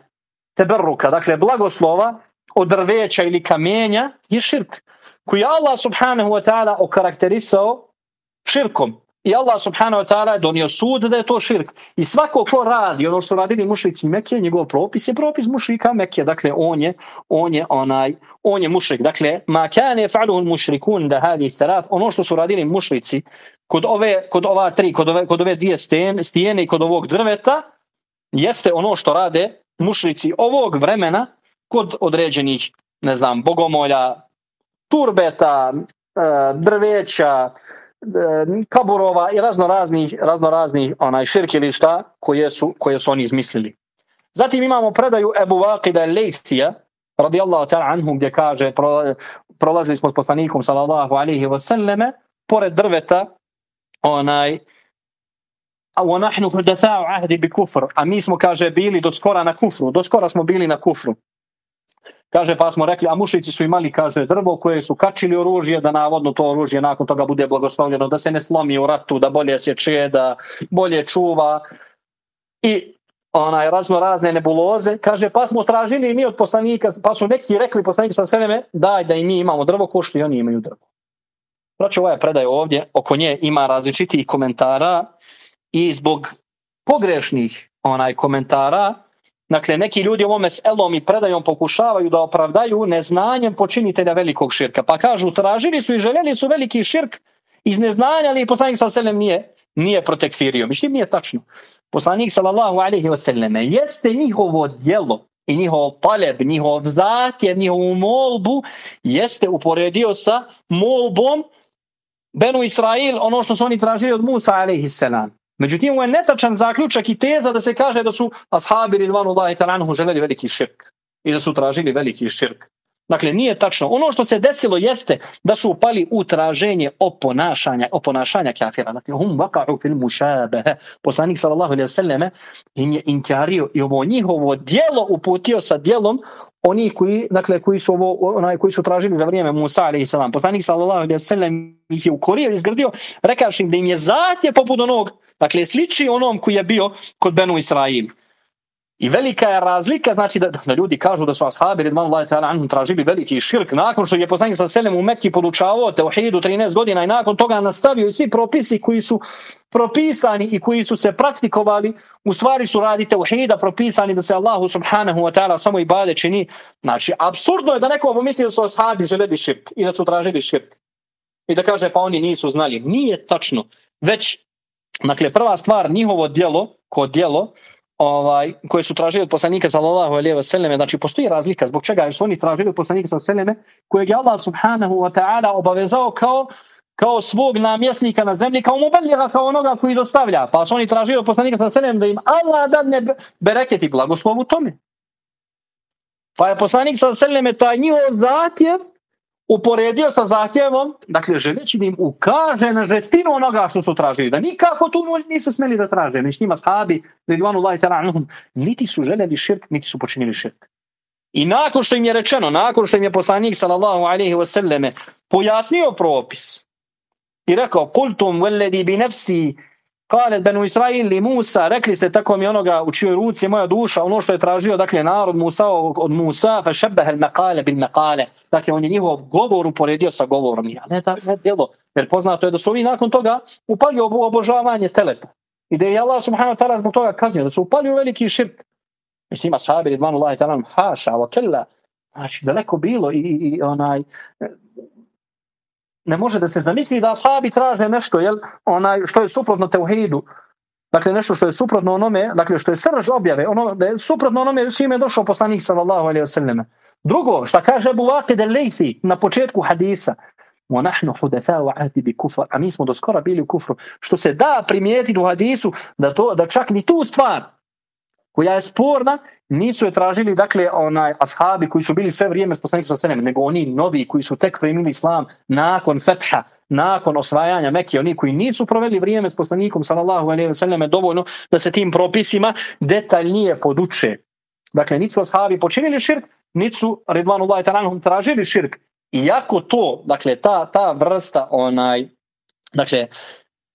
teberruka, dakle blagoslova od drveća ili kamenja je širk, koji Allah subhanahu wa ta'ala okarakterisao širkom. I Allah subhanahu wa ta'ala je donio sud da je to širk. I svako ko radi, ono što su radili mušrici Mekije, njegov propis je propis mušrika Mekije. Dakle, on je, on je onaj, on je mušrik. Dakle, ma kane fa'luhu mušrikun da hadi istarat, ono što su radili mušrici kod ove, kod ova tri, kod ove, kod ove dvije stijene, stijene i kod ovog drveta, jeste ono što rade mušrici ovog vremena kod određenih, ne znam, bogomolja, turbeta, e, drveća, E, kaburova i razno raznih, razno raznih onaj širkilišta koje su, koje su oni izmislili. Zatim imamo predaju Ebu Vakida Lejthija, radijallahu ta'ala anhu, gdje kaže, pro, prolazili smo s poslanikom, sallallahu alihi wasallame, pored drveta, onaj, a u nahnu hrdata'u ahdi bi kufr, a mi smo, kaže, bili do skora na kufru, do skora smo bili na kufru. Kaže, pa smo rekli, a mušici su imali, kaže, drvo koje su kačili oružje, da navodno to oružje nakon toga bude blagoslovljeno, da se ne slomi u ratu, da bolje se da bolje čuva. I onaj razno razne nebuloze. Kaže, pa smo tražili i mi od poslanika, pa su neki rekli poslanika sa sveme, daj da i mi imamo drvo, ko što i oni imaju drvo. Znači, ovaj predaj ovdje, oko nje ima različitih komentara i zbog pogrešnih onaj komentara, Dakle, neki ljudi ovom meselom i predajom pokušavaju da opravdaju neznanjem počinitelja velikog širka. Pa kažu, tražili su i željeli su veliki širk iz neznanja, ali poslanik sa selem nije, nije protekfirio. Mišljim, nije tačno. Poslanik sallallahu alaihi wa sallame jeste njihovo djelo i njihov taleb, njihov zatjev, njihovu molbu jeste uporedio sa molbom Benu Israil, ono što su oni tražili od Musa alaihi selam. Međutim, ovo je netačan zaključak i teza da se kaže da su ashabi Ridvanu Allahi talanhu želeli veliki širk i da su tražili veliki širk. Dakle, nije tačno. Ono što se desilo jeste da su upali u traženje oponašanja, oponašanja kafira. Dakle, hum vaka'u fil mušabehe. Poslanik sallallahu alaihi sallam im je inkario i ovo njihovo dijelo uputio sa dijelom oni koji, dakle, koji su ovo, onaj koji su tražili za vrijeme Musa alejhi selam. Poslanik sallallahu alejhi ve sellem ih je ukorio i izgradio, rekavši im da im je zahtjev poput onog, dakle sliči onom koji je bio kod Benu Israil. I velika je razlika, znači da, da ljudi kažu da su ashabi Ridman Allah ta'ala anhum tražili veliki širk nakon što je poslanik sa selem u Mekki podučavao teuhidu 13 godina i nakon toga nastavio i svi propisi koji su propisani i koji su se praktikovali u stvari su radi teuhida propisani da se Allahu subhanahu wa ta'ala samo i bade čini. Znači, absurdno je da neko pomisli da su ashabi želeli širk i da su tražili širk. I da kaže pa oni nisu znali. Nije tačno. Već, dakle, prva stvar, njihovo dijelo, ko dijelo, ovaj koje su tražili od poslanika sallallahu alejhi ve selleme znači postoji razlika zbog čega su oni tražili od poslanika sallallahu alejhi ve selleme kojeg je Allah subhanahu wa ta'ala obavezao kao kao svog namjesnika na zemlji kao mubelliga kao onoga koji dostavlja. Pa su oni tražili od poslanika sallallahu alejhi ve selleme da im Allah dadne bereket i blagoslov u tome. Pa je poslanik sallallahu alejhi ve selleme taj njihov zahtjev uporedio sa zahtjevom, dakle, želeći da im ukaže na žestinu onoga što su tražili, da nikako tu nisu smeli da traže, ni njima sahabi, redivanu Allah ta'ala, niti su željeli širk, niti su počinili širk. I nakon što im je rečeno, nakon što im je poslanik, sallallahu alaihi wasallame, pojasnio propis, i rekao kultum veledi bi nefsi Kalet benu Israil i Musa, rekli ste tako mi onoga u čijoj ruci je moja duša, ono što je tražio, dakle, narod Musa od Musa, fa šebbehe il meqale bil meqale. Dakle, on je njihov govor uporedio sa govorom. Ja, ne, da, ne, djelo. Jer poznato je da su ovi nakon toga upali u obožavanje teleta. I da je Allah subhanahu wa ta'ala zbog toga kaznio, da su upali u veliki širk. Znači ima sahabi, ridvanu Allahi ta'ala, haša, wa kella. Znači, daleko bilo i, i, i onaj, ne može da se zamisli da ashabi traže nešto jel, onaj, što je suprotno teuhidu. Dakle, nešto što je suprotno onome, dakle, što je srž objave, ono, da je suprotno onome s čime je došao poslanik sallallahu alaihi wa sallam. Drugo, šta kaže Abu Waqid al-Laythi na početku hadisa, وَنَحْنُ حُدَثَا وَعَهْدِ بِكُفْرِ A mi smo do skora bili u kufru. Što se da primijetiti u hadisu, da, to, da čak ni tu stvar, koja je sporna, nisu je tražili, dakle, onaj ashabi koji su bili sve vrijeme s poslanikom sa nego oni novi koji su tek primili islam nakon fetha, nakon osvajanja Mekije, oni koji nisu proveli vrijeme s poslanikom sallallahu alejhi ve selleme dovoljno da se tim propisima detaljnije poduče. Dakle, nisu ashabi počinili širk, nisu Ridvanullahi ta'ala tražili širk. Iako to, dakle, ta, ta vrsta, onaj, dakle,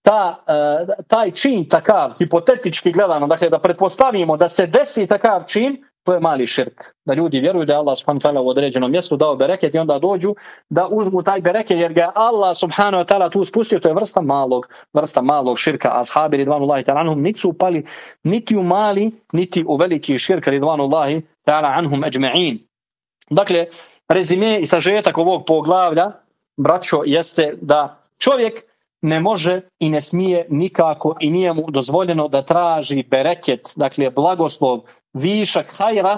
ta, uh, taj čin takav, hipotetički gledano, dakle da pretpostavimo da se desi takav čin, to je mali širk. Da ljudi vjeruju da je Allah subhanahu wa ta'ala u određenom mjestu dao bereket i onda dođu da uzmu taj bereket jer ga Allah subhanahu wa ta'ala tu spustio, to je vrsta malog, vrsta malog širka. Ashabi ridvanullahi ta'ala anhum niti su upali niti u mali, niti u veliki širk ridvanullahi ta'ala anhum ajma'in. Dakle, rezime i sažetak ovog poglavlja, braćo, jeste da čovjek ne može i ne smije nikako i nije mu dozvoljeno da traži bereket, dakle blagoslov, višak, hajra,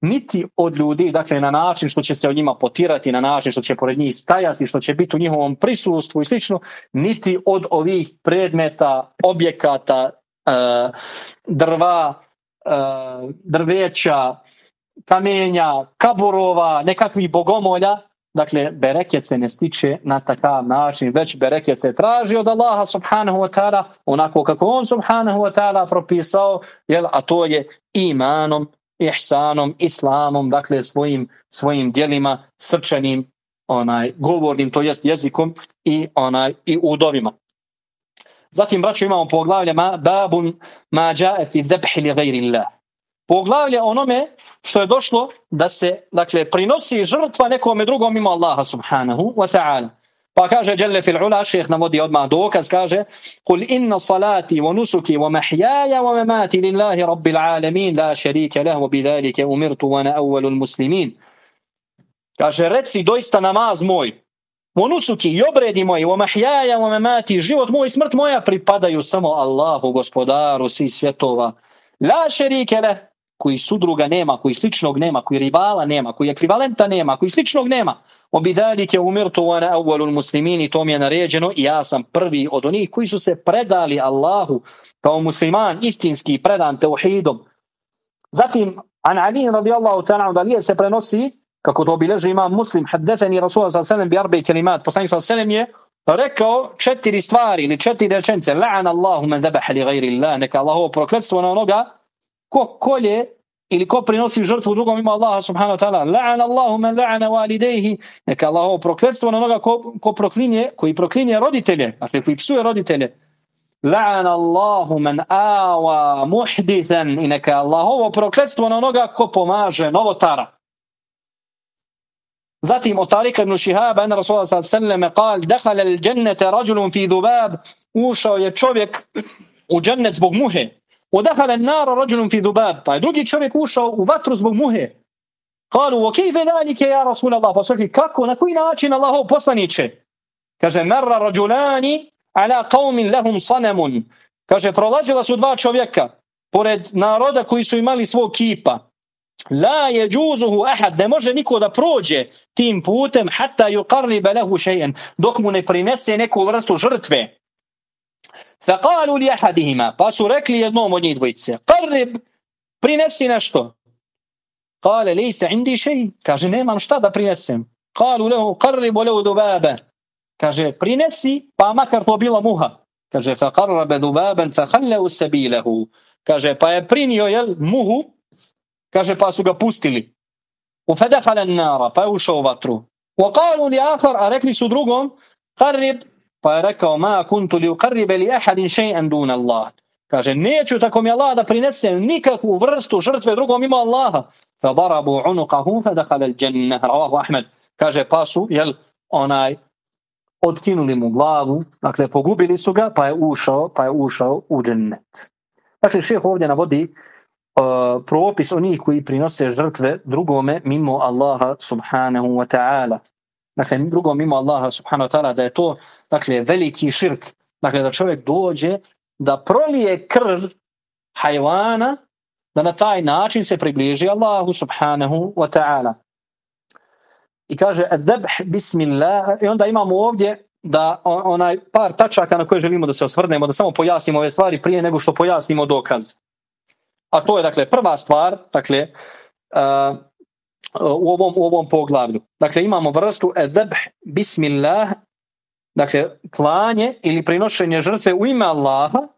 niti od ljudi, dakle na način što će se o njima potirati, na način što će pored njih stajati, što će biti u njihovom prisustvu i slično, niti od ovih predmeta, objekata, e, drva, e, drveća, kamenja, kaburova, nekakvih bogomolja, Dakle, bereket se ne stiče na takav način, već bereket se traži od Allaha subhanahu wa ta'ala, onako kako on subhanahu wa ta'ala propisao, jel, a to je imanom, ihsanom, islamom, dakle svojim, svojim dijelima, srčanim, onaj, govornim, to jest jezikom i onaj i udovima. Zatim, braćo, imamo poglavlje ma, babun ma jae fi zebhi li gajri Allah poglavlje onome što je došlo da se dakle prinosi žrtva nekome drugom mimo Allaha subhanahu wa ta'ala. Pa kaže Jelle fil ula, šeheh navodi odmah dokaz, kaže Kul inna salati wa nusuki wa mahjaja wa mamati lillahi rabbil alamin la šerike lahu bi dhalike umirtu wa na awalul muslimin. Kaže, reci doista namaz moj, wa nusuki i obredi moji, wa mahjaja wa mamati, život moj i smrt moja pripadaju samo Allahu, gospodaru svih svjetova. La šerike lahu koji sudruga nema, koji sličnog nema, koji rivala nema, koji ekvivalenta nema, koji sličnog nema. Obidalike umirtu wa na awwalul muslimin to mi je naređeno i ja sam prvi od onih koji su se predali Allahu kao musliman istinski predan tauhidom. Zatim an Ali radijallahu ta'ala da se prenosi kako to obileže ima muslim haddathani rasul sallallahu alejhi ve sellem bi arba'i poslanik sallallahu alejhi je rekao četiri stvari ili četiri rečenice la'an Allahu man dhabaha li ghayri Allah neka Allahu prokletstvo na onoga ko kolje ili ko prinosi žrtvu drugom ima Allaha subhanahu wa ta'ala. La'an Allahu man la'ana walidayhi. Neka Allahovo prokletstvo na onoga ko, ko proklinje, koji proklinje roditelje, dakle koji psuje roditelje. La'an Allahu man awa muhdithan. I neka Allahovo prokletstvo na onoga ko pomaže novotara. Zatim od Talika ibn Shihaba, ena Rasulullah sallam, kal, dehala il džennete rađulun fi dhubab, ušao je čovjek u džennet zbog muhe. ودخل النار رجل في ذباب pa je drugi čovjek ušao u vatru zbog muhe قالوا وكيف ذلك يا رسول الله فسألت kako na koji način Allahov poslanice kaže مر رجلان على قوم لهم صنم kaže prolazila su dva čovjeka pored naroda koji su imali svog kipa la yajuzuhu ahad ne može niko da prođe tim putem hatta yuqarrib lahu shay'an dok mu ne prinese neku vrstu žrtve فقالوا لأحدهما فسرك لي يدنوم ودني دويتس قرب принеси нешто قال ليس عندي شيء كاجي نيما شتا دا принесем قالوا له قرب له ذبابا كاجي принеси با макар то موها муха كاجي فقرب ذبابا فخلوا سبيله كاجي па принио يل муху كاجي па су وفدخل النار па ушо ватру وقالوا لاخر اركلي су قرب pa je rekao ma kuntu li uqarribe li ahadin še'an dun Allah. Kaže, neću tako mi Allah da prinesem nikakvu vrstu žrtve drugom ima Allaha. Fa darabu unuqahu fa dakhala al-jannah. Rawahu Ahmed. Kaže, pa su, jel, onaj, odkinuli mu glavu, dakle, pogubili su ga, pa je ušao, pa je ušao u džennet. Dakle, šejh ovdje navodi uh, propis onih koji prinose žrtve drugome mimo Allaha subhanahu wa ta'ala. Dakle, drugom mimo Allaha subhanahu wa ta'ala, da je to, dakle, veliki širk. Dakle, da čovjek dođe da prolije krv hajvana, da na taj način se približi Allahu subhanahu wa ta'ala. I kaže, debh bismillah, i onda imamo ovdje da onaj par tačaka na koje želimo da se osvrnemo, da samo pojasnimo ove stvari prije nego što pojasnimo dokaz. A to je, dakle, prva stvar, dakle, uh, u, ovom, u ovom poglavlju. Dakle, imamo vrstu debh bismillah, dakle, klanje ili prinošenje žrtve u ime Allaha,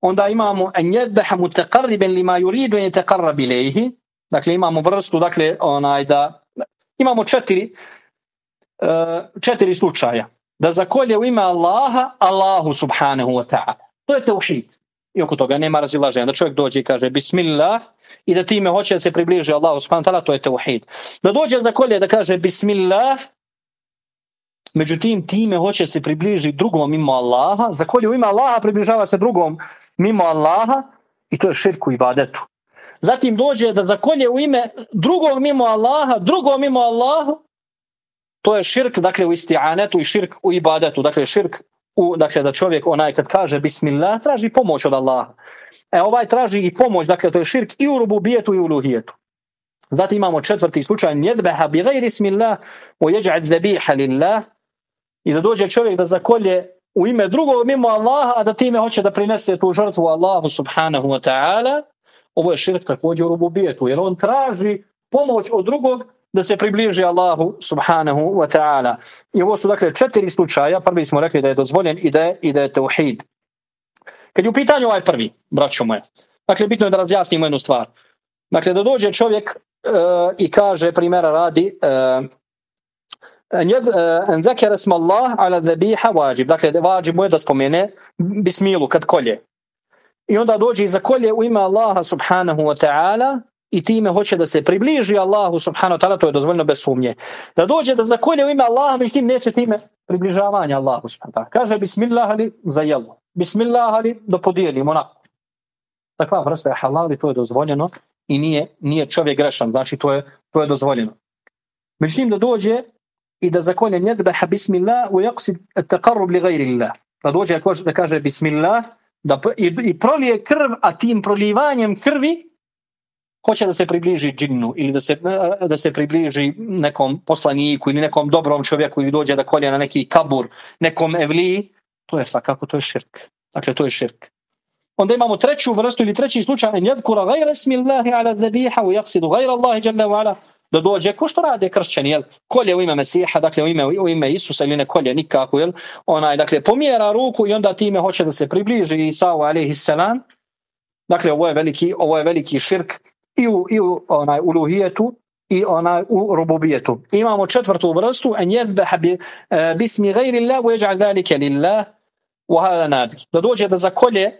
onda imamo en jedbeha mutaqarriben lima yuridu en yataqarrab ilayhi. Dakle imamo vrstu dakle onaj da imamo četiri uh, četiri slučaja. Da zakolje u ime Allaha Allahu subhanahu wa ta'ala. To je tauhid i oko toga nema razilaženja da čovjek dođe i kaže bismillah i da time hoće da se približi Allahu subhanahu wa ta'ala to je tauhid da dođe za kolje da kaže bismillah Međutim, time hoće se približi drugom mimo Allaha. Za kolje u ime Allaha približava se drugom mimo Allaha i to je širk u ibadetu. Zatim dođe da zakolje u ime drugog mimo Allaha, drugom mimo Allaha, to je širk, dakle, u isti'anetu i širk u ibadetu. Dakle, širk u, dakle, da čovjek onaj kad kaže bismillah, traži pomoć od Allaha. E, ovaj traži i pomoć, dakle, to je širk i u rububijetu i u luhijetu. Zatim imamo četvrti slučaj, njedbeha bi gajri ismillah, u jeđa'ad zabiha lillah, i da dođe čovjek da zakolje u ime drugog mimo Allaha, a da time hoće da prinese tu žrtvu Allahu subhanahu wa ta'ala, ovo je širk također u rububijetu, jer on traži pomoć od drugog da se približi Allahu subhanahu wa ta'ala. I ovo su dakle četiri slučaja, prvi smo rekli da je dozvoljen i da je, i da je teuhid. Kad je u pitanju ovaj prvi, braćo moje, dakle bitno je da razjasnimo jednu stvar. Dakle, da dođe čovjek uh, i kaže, primjera radi, uh, en zekere smo Allah ala zabiha wajib. Dakle, vađib mu je da spomene bismilu kad kolje. I onda dođe i zakolje u ime Allaha subhanahu wa ta'ala i time hoće da se približi Allahu subhanahu wa ta'ala, to je dozvoljno bez sumnje. Da dođe da zakolje u ime Allaha, međutim neće time približavanje Allahu subhanahu wa ta'ala. Kaže bismillah ali za jelo. Bismillah ali da podijelimo onako. Takva vrsta je halal i to je dozvoljeno i nije, nije čovjek grešan, znači to je, to je dozvoljeno. Međutim da dođe i da zakolje njedbeha bismillah u jaksid taqarrub li gajri Allah. Da dođe da kaže bismillah da, i, i prolije krv, a tim prolivanjem krvi hoće da se približi džinnu ili da se, da se približi nekom poslaniku ili nekom dobrom čovjeku ili dođe da kolje na neki kabur, nekom evliji, to je svakako, to je širk. Dakle, to je širk. Onda imamo treću vrstu ili treći slučaj, en jedkura gajra smillahi ala zabiha u jaksidu gajra Allahi jalla wa ala, da dođe, ko što rade kršćani, jel? kolje u ime Mesiha, dakle u ime, u ime Isusa ili ne kolje nikako, jel? onaj, dakle, pomjera ruku i onda time hoće da se približi Isao alaihi salam. Dakle, ovo je veliki, ovo je veliki širk i u, i u onaj, uluhijetu i onaj, u rububijetu. Imamo četvrtu vrstu, en jezbeha bi, e, bismi ghayri Allah, wa yaj'al zalika lillah, wa hada nadir. Da dođe da zakolje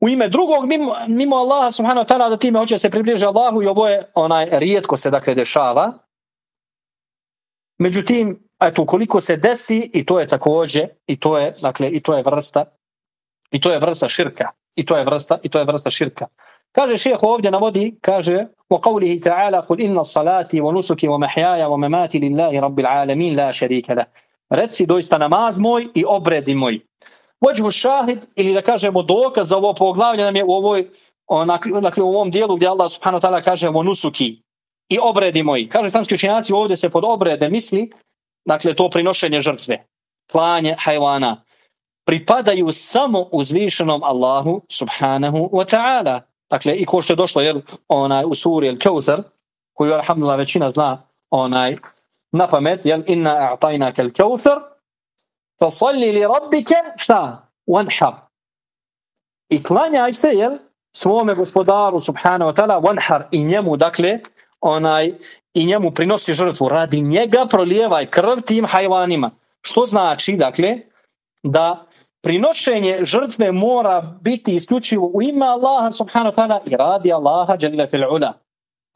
u ime drugog mimo, mimo Allaha subhanahu wa ta'ala da time hoće se približi Allahu i ovo je onaj rijetko se dakle dešava. Međutim, eto koliko se desi i to je takođe i to je dakle i to je vrsta i to je vrsta širka i to je vrsta i to je vrsta širka. Kaže šejh ovdje navodi kaže wa kavlihi ta'ala qul inna salati wa nusuki wa mahyaya wa mamati lillahi rabbil alamin la sharika la. Reci doista namaz moj i obredi moj Vođu šahid ili da kažemo dokaz za ovo poglavlje nam je u ovoj dakle, u ovom dijelu gdje Allah subhanahu wa ta'ala kaže wa nusuki i obredi moji. Kaže tamski učenjaci ovdje se pod obrede misli dakle to prinošenje žrtve, klanje hajvana pripadaju samo uzvišenom Allahu subhanahu wa ta'ala. Dakle, i ko što je došlo jel, onaj, u suri Al-Kawthar, koju alhamdulillah većina zna onaj, na pamet, jel, inna a'tajna kal-Kawthar, Fasalli li rabbike, šta? Wanhar. I klanjaj se, jel? Svome gospodaru, subhanahu wa ta'ala, wanhar. I njemu, dakle, onaj, i njemu prinosi žrtvu. Radi njega prolijevaj krv tim hajvanima. Što znači, dakle, da prinošenje žrtve mora biti isključivo u ime Allaha subhanahu wa ta'ala i radi Allaha jalla fil ula.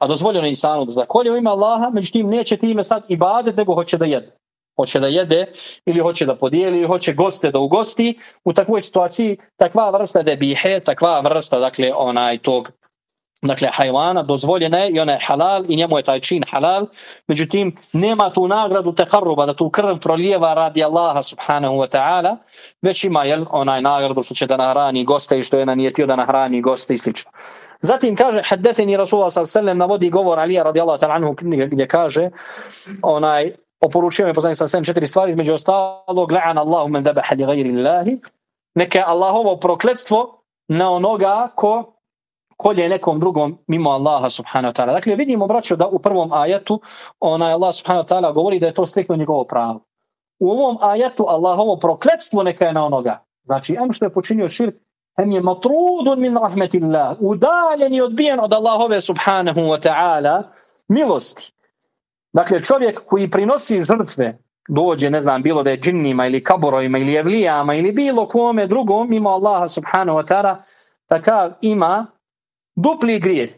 A dozvoljeno je insanu da zakolje u ime Allaha, međutim neće time sad ibadet nego hoće da jede. Hoće da jede ili hoće da podijeli ili hoće goste da ugosti. U takvoj situaciji takva vrsta debihe, takva vrsta dakle onaj tog dakle hajvana dozvoljena je i ona je halal i njemu je taj čin halal. Međutim nema tu nagradu tekarruba da tu krv prolijeva radi Allaha subhanahu wa ta'ala već ima jel, onaj nagradu što će da nahrani goste i što je nanijetio da nahrani goste i slično. Zatim kaže haddetheni Rasulullah sallam navodi govor Alija radijallahu ta'ala anhu gdje kaže onaj oporučio me poslanik sallam četiri stvari između ostalog la'an Allahu men zabaha li gajri Allahi. Neka Allahovo prokletstvo na onoga ko kolje nekom drugom mimo Allaha subhanahu wa ta'ala. Dakle, vidimo, braćo, da u prvom ajetu onaj Allah subhanahu wa ta'ala govori da je to slikno njegovo pravo. U ovom ajetu Allahovo prokletstvo neka je na onoga. Znači, em što je počinio širk, em je matrudun min rahmetillah, udaljen i odbijen od Allahove subhanahu wa ta'ala milosti. Dakle, čovjek koji prinosi žrtve, dođe, ne znam, bilo da je džinnima ili kaborojima ili evlijama ili bilo kome drugom mimo Allaha subhanahu wa ta'ala, takav ima dupli grijeh.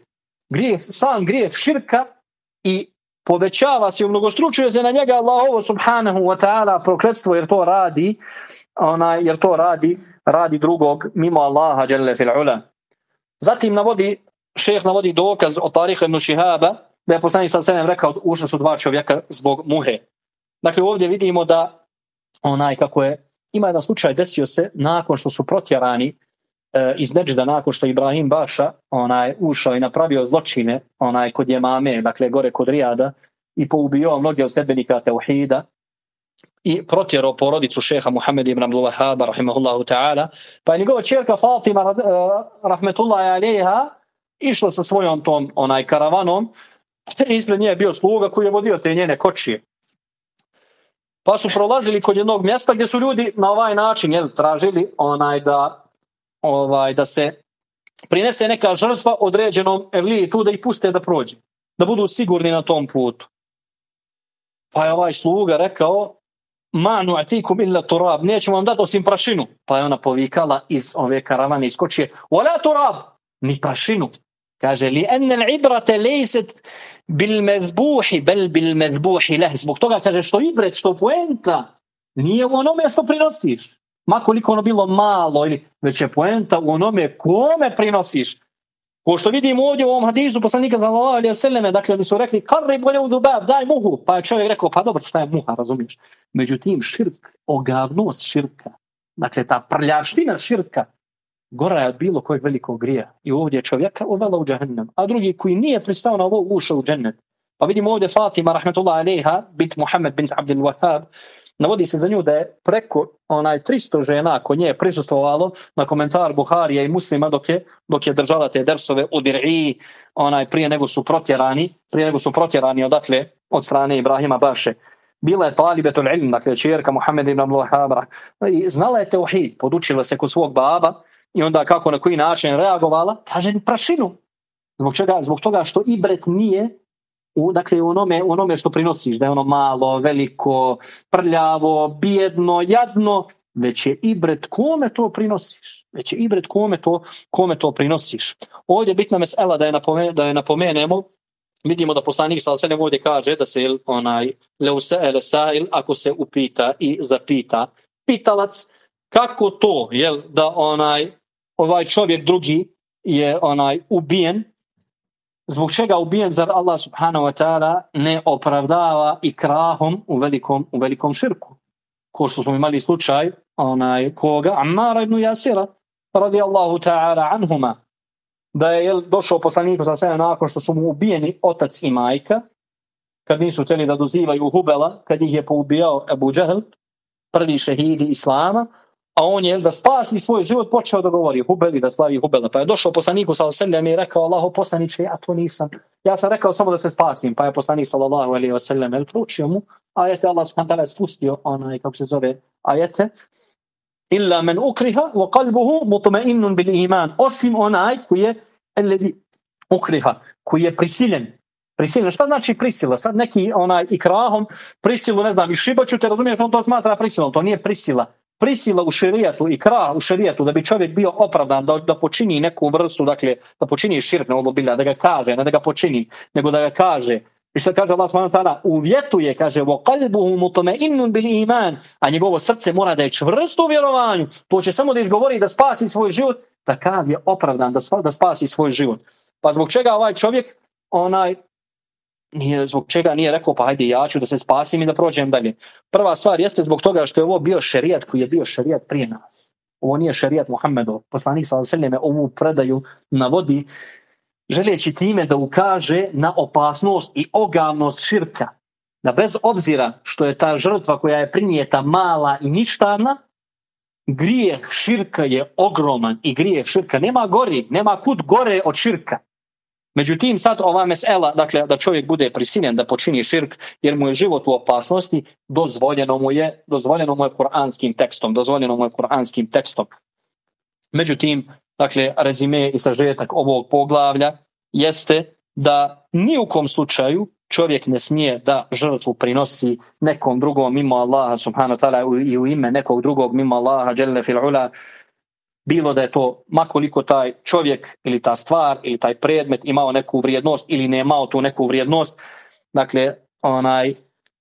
Grijeh, sam grijeh širka i povećava se, mnogostručuje se na njega Allahovo subhanahu wa ta'ala prokletstvo jer to radi, ona, jer to radi, radi drugog mimo Allaha dželle fil ula. Zatim navodi, šejh navodi dokaz od Tarih ibn Shihaba da je poslanik sa sedem rekao ušli su dva čovjeka zbog muhe. Dakle, ovdje vidimo da onaj kako je, ima jedan slučaj desio se nakon što su protjerani e, iz Neđda nakon što Ibrahim Baša onaj ušao i napravio zločine onaj kod je mame, dakle gore kod Rijada i poubio mnoge od sedbenika Teuhida i protjerao porodicu šeha Muhammed ibn Abdul Wahhab rahimahullahu ta'ala pa je njegova čerka Fatima e, rahmetullahi alaiha išla sa svojom tom onaj karavanom ispred nje je bio sluga koji je vodio te njene kočije pa su prolazili kod jednog mjesta gdje su ljudi na ovaj način jel, tražili onaj da ovaj da se prinese neka žrtva određenom evliji tu da ih puste da prođe. Da budu sigurni na tom putu. Pa je ovaj sluga rekao ma nu'atikum illa turab, nećemo vam dati osim prašinu. Pa je ona povikala iz ove karavane iz kočije, turab, ni prašinu. Kaže, li enne l'ibrate lejset bil mezbuhi, bel bil mezbuhi leh. Zbog toga kaže, što ibret, što poenta, nije u onome što prinosiš ma koliko ono bilo malo ili već je poenta u onome kome prinosiš. Ko što vidimo ovdje u ovom hadisu poslanika za Allah ili Seleme, dakle mi su rekli, karri bolje u dubab, daj muhu. Pa je čovjek rekao, pa dobro, šta je muha, razumiješ? Međutim, širk, ogavnost širka, dakle ta prljaština širka, gora je od bilo kojeg velikog grija. I ovdje čovjeka uvela u džahnem. A drugi koji nije pristao na ovo ušao u džennet. Pa vidimo ovdje Fatima, rahmetullah alaiha, bint Muhammed, bint Abdel Wahab, navodi se za nju da je preko onaj 300 žena ko nje prisustvovalo na komentar Buharija i muslima dok je, dok je držala te dersove u Dir'i onaj prije nego su protjerani prije nego su protjerani odatle od strane Ibrahima Baše bila je talibetul ilm, dakle čerka Muhammed ibn Abdullah Habra i znala je teuhid, podučila se kod svog baba i onda kako na koji način reagovala, kaže prašinu. Zbog čega? Zbog toga što Ibret nije u, dakle, u onome, u onome što prinosiš, da je ono malo, veliko, prljavo, bijedno, jadno, već je ibret kome to prinosiš. Već je ibret kome to, kome to prinosiš. Ovdje je bitna mesela da je, napome, da je napomenemo, vidimo da poslanik sa Alsenem ovdje kaže da se onaj leuse ele sail, ako se upita i zapita pitalac, kako to, jel, da onaj ovaj čovjek drugi je onaj ubijen zbog čega ubijen zar Allah subhanahu wa ta'ala ne opravdava i krahom u velikom, u velikom širku. Ko što smo imali slučaj, onaj koga, Ammara ibn Jasira, radijallahu ta'ala anhuma, da je jel, došao poslaniku sa sve nakon što su mu ubijeni otac i majka, kad nisu teli da dozivaju Hubela, kad ih je poubijao Abu Džahl prvi šehidi Islama, a on je da spasi svoj život počeo da govori Hubeli da slavi Hubela pa je došao poslaniku sallallahu i rekao Allahu poslanice ja to nisam ja sam rekao samo da se spasim pa je poslanik sallallahu alejhi ve sellem el pručio mu ajete Allah subhanahu ta'ala spustio onaj kako se zove ajete illa man ukriha wa qalbuhu mutma'innun bil iman osim onaj koji je alladhi ukriha koji je prisiljen Prisilno, šta znači prisila? Sad neki onaj ikrahom prisilu, ne znam, i šibaću te, razumiješ, on to smatra prisilom. To nije prisila. Prisila u šerijatu i krah u šerijatu da bi čovjek bio opravdan da, da počini neku vrstu, dakle, da počini širk na ovo bilja, da ga kaže, ne da ga počini, nego da ga kaže. I što kaže Allah subhanahu ta'ala, uvjetuje, kaže, vo kalbuhu mutome innun bil iman, a njegovo srce mora da je čvrsto u vjerovanju, to će samo da izgovori da spasi svoj život, takav je opravdan da, da spasi svoj život. Pa zbog čega ovaj čovjek, onaj, nije, zbog čega nije rekao, pa hajde ja ću da se spasim i da prođem dalje. Prva stvar jeste zbog toga što je ovo bio šerijat koji je bio šerijat prije nas. Ovo nije šerijat Muhammedov. Poslanik sa Seleme ovu predaju navodi želeći time da ukaže na opasnost i ogavnost širka. Da bez obzira što je ta žrtva koja je prinijeta mala i ništavna, grijeh širka je ogroman i grijeh širka nema gori, nema kud gore od širka. Međutim, sad ova mesela, dakle, da čovjek bude prisiljen da počini širk, jer mu je život u opasnosti, dozvoljeno mu je, dozvoljeno mu je kuranskim tekstom, dozvoljeno mu je kuranskim tekstom. Međutim, dakle, rezime i sažetak ovog poglavlja jeste da ni u kom slučaju čovjek ne smije da žrtvu prinosi nekom drugom mimo Allaha subhanahu ta'ala i u ime nekog drugog mimo Allaha jalla fil ula bilo da je to makoliko taj čovjek ili ta stvar ili taj predmet imao neku vrijednost ili ne imao tu neku vrijednost. Dakle onaj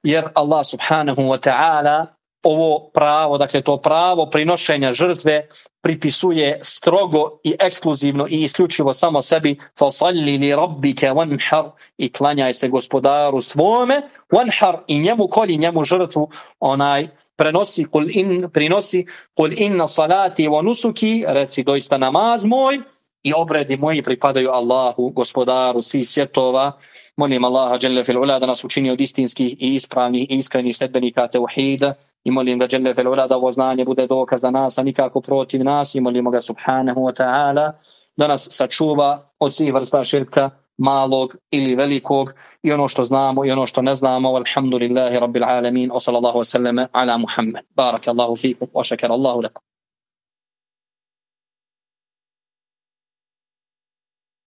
jer Allah subhanahu wa ta'ala ovo pravo, dakle to pravo prinošenja žrtve pripisuje strogo i ekskluzivno i isključivo samo sebi. Fasalli li rabbike wanhar i klanjaj se gospodaru svome wanhar i njemu koli njemu žrtvu onaj prenosi kul in prinosi kul inna salati wa nusuki reci doista namaz moj i obredi moji pripadaju Allahu gospodaru svih svjetova. Molim Allaha dželle fil ula da nas učini od istinskih i ispravnih i iskrenih sledbenika tauhida i molim ga dželle fil ula da ovo znanje bude dokaz za nas a nikako protiv nas i molimo ga subhanahu wa ta'ala da nas sačuva od svih vrsta širka malog ili velikog i ono što znamo i ono što ne znamo. Alhamdulillahi rabbil alamin. Wa sallallahu wa sallama ala muhammad. Barakallahu fikum wa shakara Allahu lakum.